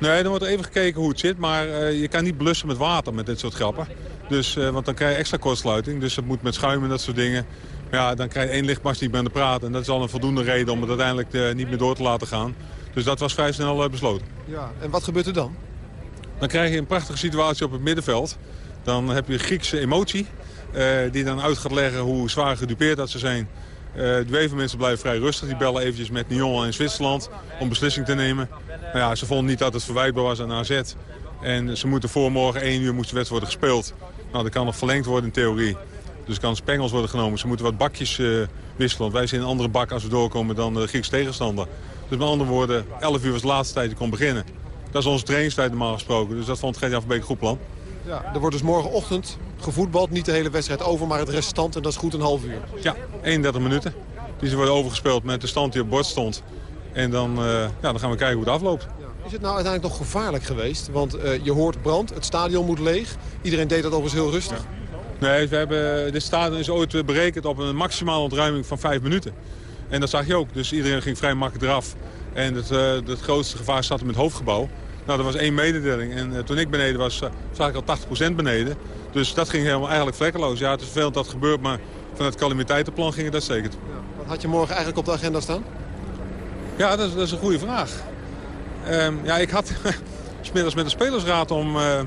Nee, dan wordt er even gekeken hoe het zit. Maar je kan niet blussen met water met dit soort grappen. Dus, uh, want dan krijg je extra kortsluiting. Dus het moet met schuim en dat soort dingen. Maar ja, dan krijg je één lichtmast niet meer aan de praten. En dat is al een voldoende reden om het uiteindelijk uh, niet meer door te laten gaan. Dus dat was vrij snel besloten.
Ja, en wat gebeurt er dan?
Dan krijg je een prachtige situatie op het middenveld. Dan heb je Griekse emotie. die dan uit gaat leggen hoe zwaar gedupeerd dat ze zijn. De Wevermensen blijven vrij rustig. Die bellen eventjes met Nyon in Zwitserland om beslissing te nemen. Maar ja, ze vonden niet dat het verwijtbaar was aan AZ. En ze moeten voor morgen 1 uur moest de wedstrijd worden gespeeld. Nou, dat kan nog verlengd worden in theorie. Dus er kan spengels worden genomen. Ze moeten wat bakjes uh, wisselen. Want wij zijn in een andere bak als we doorkomen dan de Griekse tegenstander. Dus met andere woorden, 11 uur was de laatste tijd die kon beginnen. Dat is onze trainingstijd normaal gesproken. Dus dat vond Gert-Jan van Beek een goed plan.
Ja, er wordt dus morgenochtend gevoetbald. Niet de hele wedstrijd over, maar het restant. En dat is goed een half uur.
Ja, 31 minuten. Die ze worden overgespeeld met de stand die op bord stond. En dan, uh, ja, dan gaan we kijken hoe het afloopt.
Is het nou uiteindelijk nog gevaarlijk geweest? Want uh, je hoort brand, het stadion moet leeg. Iedereen deed dat overigens heel rustig.
Nee, we hebben, dit stadion is ooit berekend op een maximale ontruiming van vijf minuten. En dat zag je ook. Dus iedereen ging vrij makkelijk eraf. En het, uh, het grootste gevaar zat in het hoofdgebouw. Nou, dat was één mededeling. En uh, toen ik beneden was, zag ik al 80% beneden. Dus dat ging helemaal eigenlijk vlekkeloos. Ja, het is vervelend dat gebeurt, maar van het calamiteitenplan ging het dat zeker.
Wat had je morgen eigenlijk op de agenda staan?
Ja, dat is, dat is een goede vraag. Ehm, ja, ik had smiddags met de spelersraad om uh,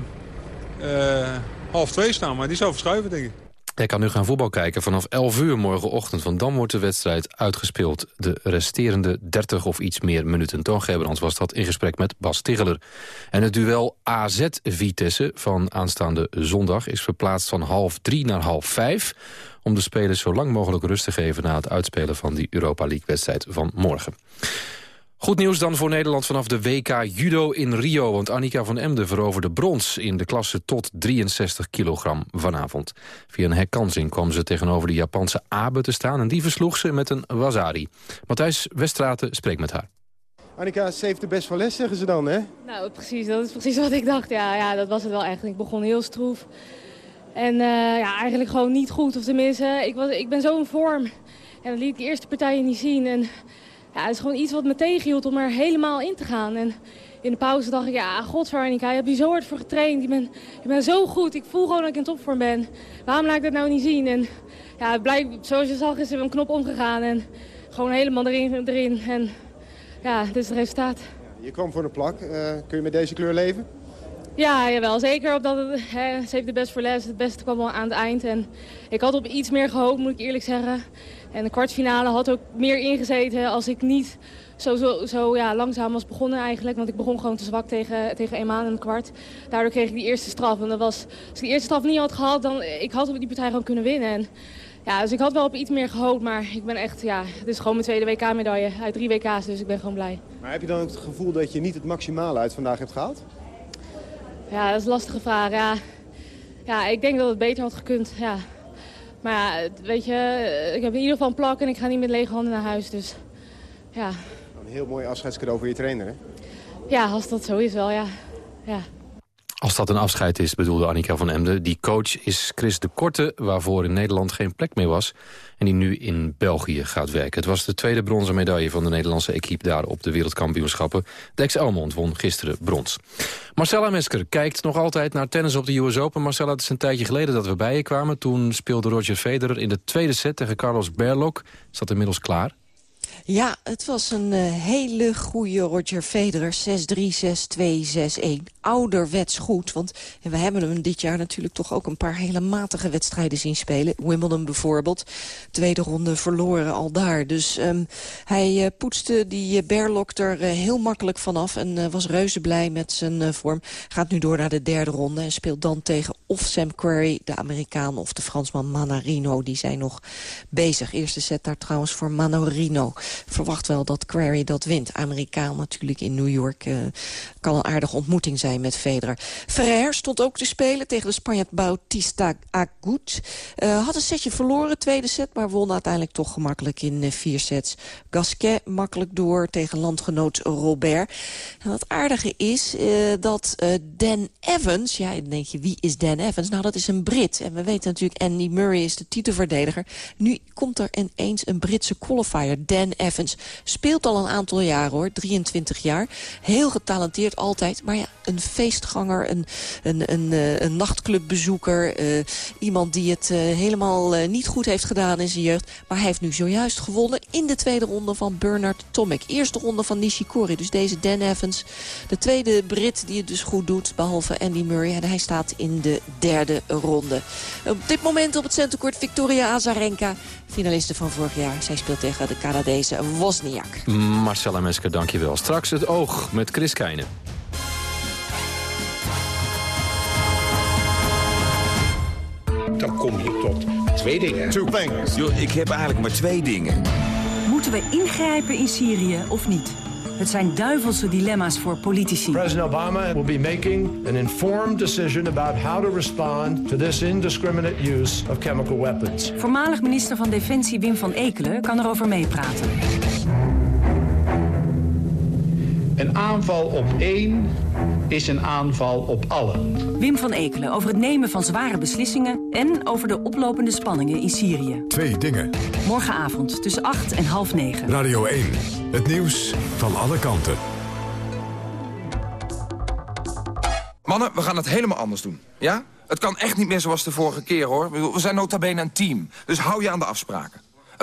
half twee staan, maar die zou verschuiven, denk ik.
Hij kan nu gaan voetbal kijken vanaf 11 uur morgenochtend. Want dan wordt de wedstrijd uitgespeeld. De resterende 30 of iets meer minuten. Toon Gebrans was dat in gesprek met Bas Tiggeler. En het duel AZ-Vitesse van aanstaande zondag... is verplaatst van half drie naar half vijf... om de spelers zo lang mogelijk rust te geven... na het uitspelen van die Europa League-wedstrijd van morgen. Goed nieuws dan voor Nederland vanaf de WK Judo in Rio. Want Annika van Emden veroverde brons in de klasse tot 63 kilogram vanavond. Via een herkansing kwam ze tegenover de Japanse Abe te staan... en die versloeg ze met een wasari. Matthijs Westraten spreekt met haar.
Annika, ze heeft de best van les, zeggen ze dan, hè?
Nou, precies. Dat is precies wat ik dacht. Ja, ja dat was het wel eigenlijk. Ik begon heel stroef. En uh, ja, eigenlijk gewoon niet goed. Of tenminste, ik, was, ik ben zo in vorm. En dat liet ik de eerste partijen niet zien. En ja, het is gewoon iets wat me tegenhield om er helemaal in te gaan. En in de pauze dacht ik, ja, godsvernica, je hebt hier zo hard voor getraind. Je bent, je bent zo goed. Ik voel gewoon dat ik in topvorm ben. Waarom laat ik dat nou niet zien? En ja, blijkt, zoals je zag is er een knop omgegaan. En gewoon helemaal erin. erin. En ja, dit is het resultaat.
Je kwam voor de plak. Uh, kun je met deze kleur leven?
Ja, jawel. Zeker omdat het, hè, ze heeft de best voor les. Het beste kwam wel aan het eind. En ik had op iets meer gehoopt, moet ik eerlijk zeggen. En de kwartfinale had ook meer ingezeten als ik niet zo, zo, zo ja, langzaam was begonnen eigenlijk. Want ik begon gewoon te zwak tegen, tegen een maand en een kwart. Daardoor kreeg ik die eerste straf. En dat was, als ik die eerste straf niet had gehad, dan ik had op die partij gewoon kunnen winnen. En, ja, dus ik had wel op iets meer gehoopt, maar ik ben echt, ja, het is gewoon mijn tweede WK-medaille uit drie WK's, dus ik ben gewoon blij.
Maar heb je dan het gevoel dat je niet het maximale uit vandaag hebt gehaald?
Ja, dat is een lastige vraag. Ja, ja ik denk dat het beter had gekund, ja. Maar ja, weet je, ik heb in ieder geval een plak en ik ga niet met lege handen naar huis. Dus ja.
Een heel mooi afscheidscadeau voor je trainer, hè?
Ja, als dat zo is wel, ja. ja.
Als dat een afscheid is, bedoelde Annika van Emden. Die coach is Chris de Korte, waarvoor in Nederland geen plek meer was. En die nu in België gaat werken. Het was de tweede bronzen medaille van de Nederlandse equipe daar op de wereldkampioenschappen. Dex Elmond won gisteren brons. Marcella Mesker kijkt nog altijd naar tennis op de US Open. Marcella, het is een tijdje geleden dat we bij je kwamen. Toen speelde Roger Federer in de tweede set tegen Carlos Berlok. Is dat inmiddels klaar?
Ja, het was een uh, hele goede Roger Federer. 6-3, 6-2, 6-1. Ouderwets goed, want we hebben hem dit jaar natuurlijk toch ook een paar hele matige wedstrijden zien spelen. Wimbledon bijvoorbeeld. Tweede ronde verloren al daar. Dus um, hij uh, poetste die uh, Berlok er heel makkelijk vanaf en was reuze blij met zijn vorm. Gaat nu door naar de derde ronde en speelt dan tegen of Sam Querrey, de Amerikaan, of de Fransman Manarino. Die zijn nog bezig. Eerste set daar trouwens voor Manarino verwacht wel dat Query dat wint. Amerikaan natuurlijk in New York. Uh, kan een aardige ontmoeting zijn met Federer. Ferrer stond ook te spelen tegen de Spanjaard Bautista Agut. Uh, had een setje verloren, tweede set, maar won uiteindelijk toch gemakkelijk in uh, vier sets. Gasquet makkelijk door tegen landgenoot Robert. En wat aardige is dat Dan Evans... Ja, dan denk je, wie is Dan Evans? Nou, dat is een Brit. En we weten natuurlijk, Andy Murray is de titelverdediger. Nu komt er ineens een Britse qualifier, Dan Evans. Speelt al een aantal jaren hoor, 23 jaar. Heel getalenteerd altijd, maar ja, een feestganger, een, een, een, eh, een nachtclubbezoeker. Uh, iemand die het uh, helemaal niet goed heeft gedaan in zijn jeugd. Maar hij heeft nu zojuist gewonnen in de tweede ronde van Bernard Tomic. Eerste ronde van Nishikori, dus deze Dan Evans. De tweede Brit die het dus goed doet, behalve Andy Murray. En hij staat in de derde ronde. Op dit moment op het centercourt Victoria Azarenka. Finaliste van vorig jaar. Zij speelt tegen de Canadese Wozniak.
Marcella Mesker, dankjewel. Straks het oog met Chris Keijnen.
Dan kom je tot twee dingen.
Two things. Yo, ik heb eigenlijk maar twee dingen.
Moeten we ingrijpen in Syrië of niet? Het zijn duivelse dilemma's voor politici.
President Obama will be making an informed decision about how to respond to this indiscriminate use of chemical weapons.
Voormalig minister van Defensie Wim van Ekelen kan erover meepraten.
Een aanval op één is een aanval op allen.
Wim van Ekelen over het nemen van zware beslissingen... en over de oplopende spanningen in Syrië.
Twee dingen.
Morgenavond tussen 8 en half 9.
Radio 1. Het nieuws van alle kanten.
Mannen, we gaan het helemaal anders doen. Ja? Het kan echt niet meer zoals de vorige keer, hoor. We zijn nota bene een team, dus hou je aan de afspraken.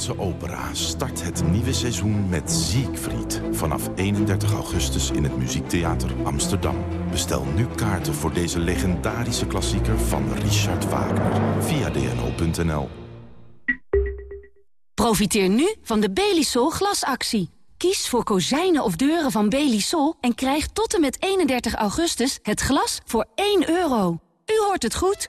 Nederlandse opera start het nieuwe seizoen met Siegfried. Vanaf 31 augustus in het Muziektheater Amsterdam. Bestel nu kaarten voor deze legendarische klassieker van Richard Wagner. Via dno.nl
Profiteer nu van de Belisol glasactie. Kies voor kozijnen of deuren van Belisol en krijg tot en met 31 augustus het glas voor 1 euro. U hoort het goed.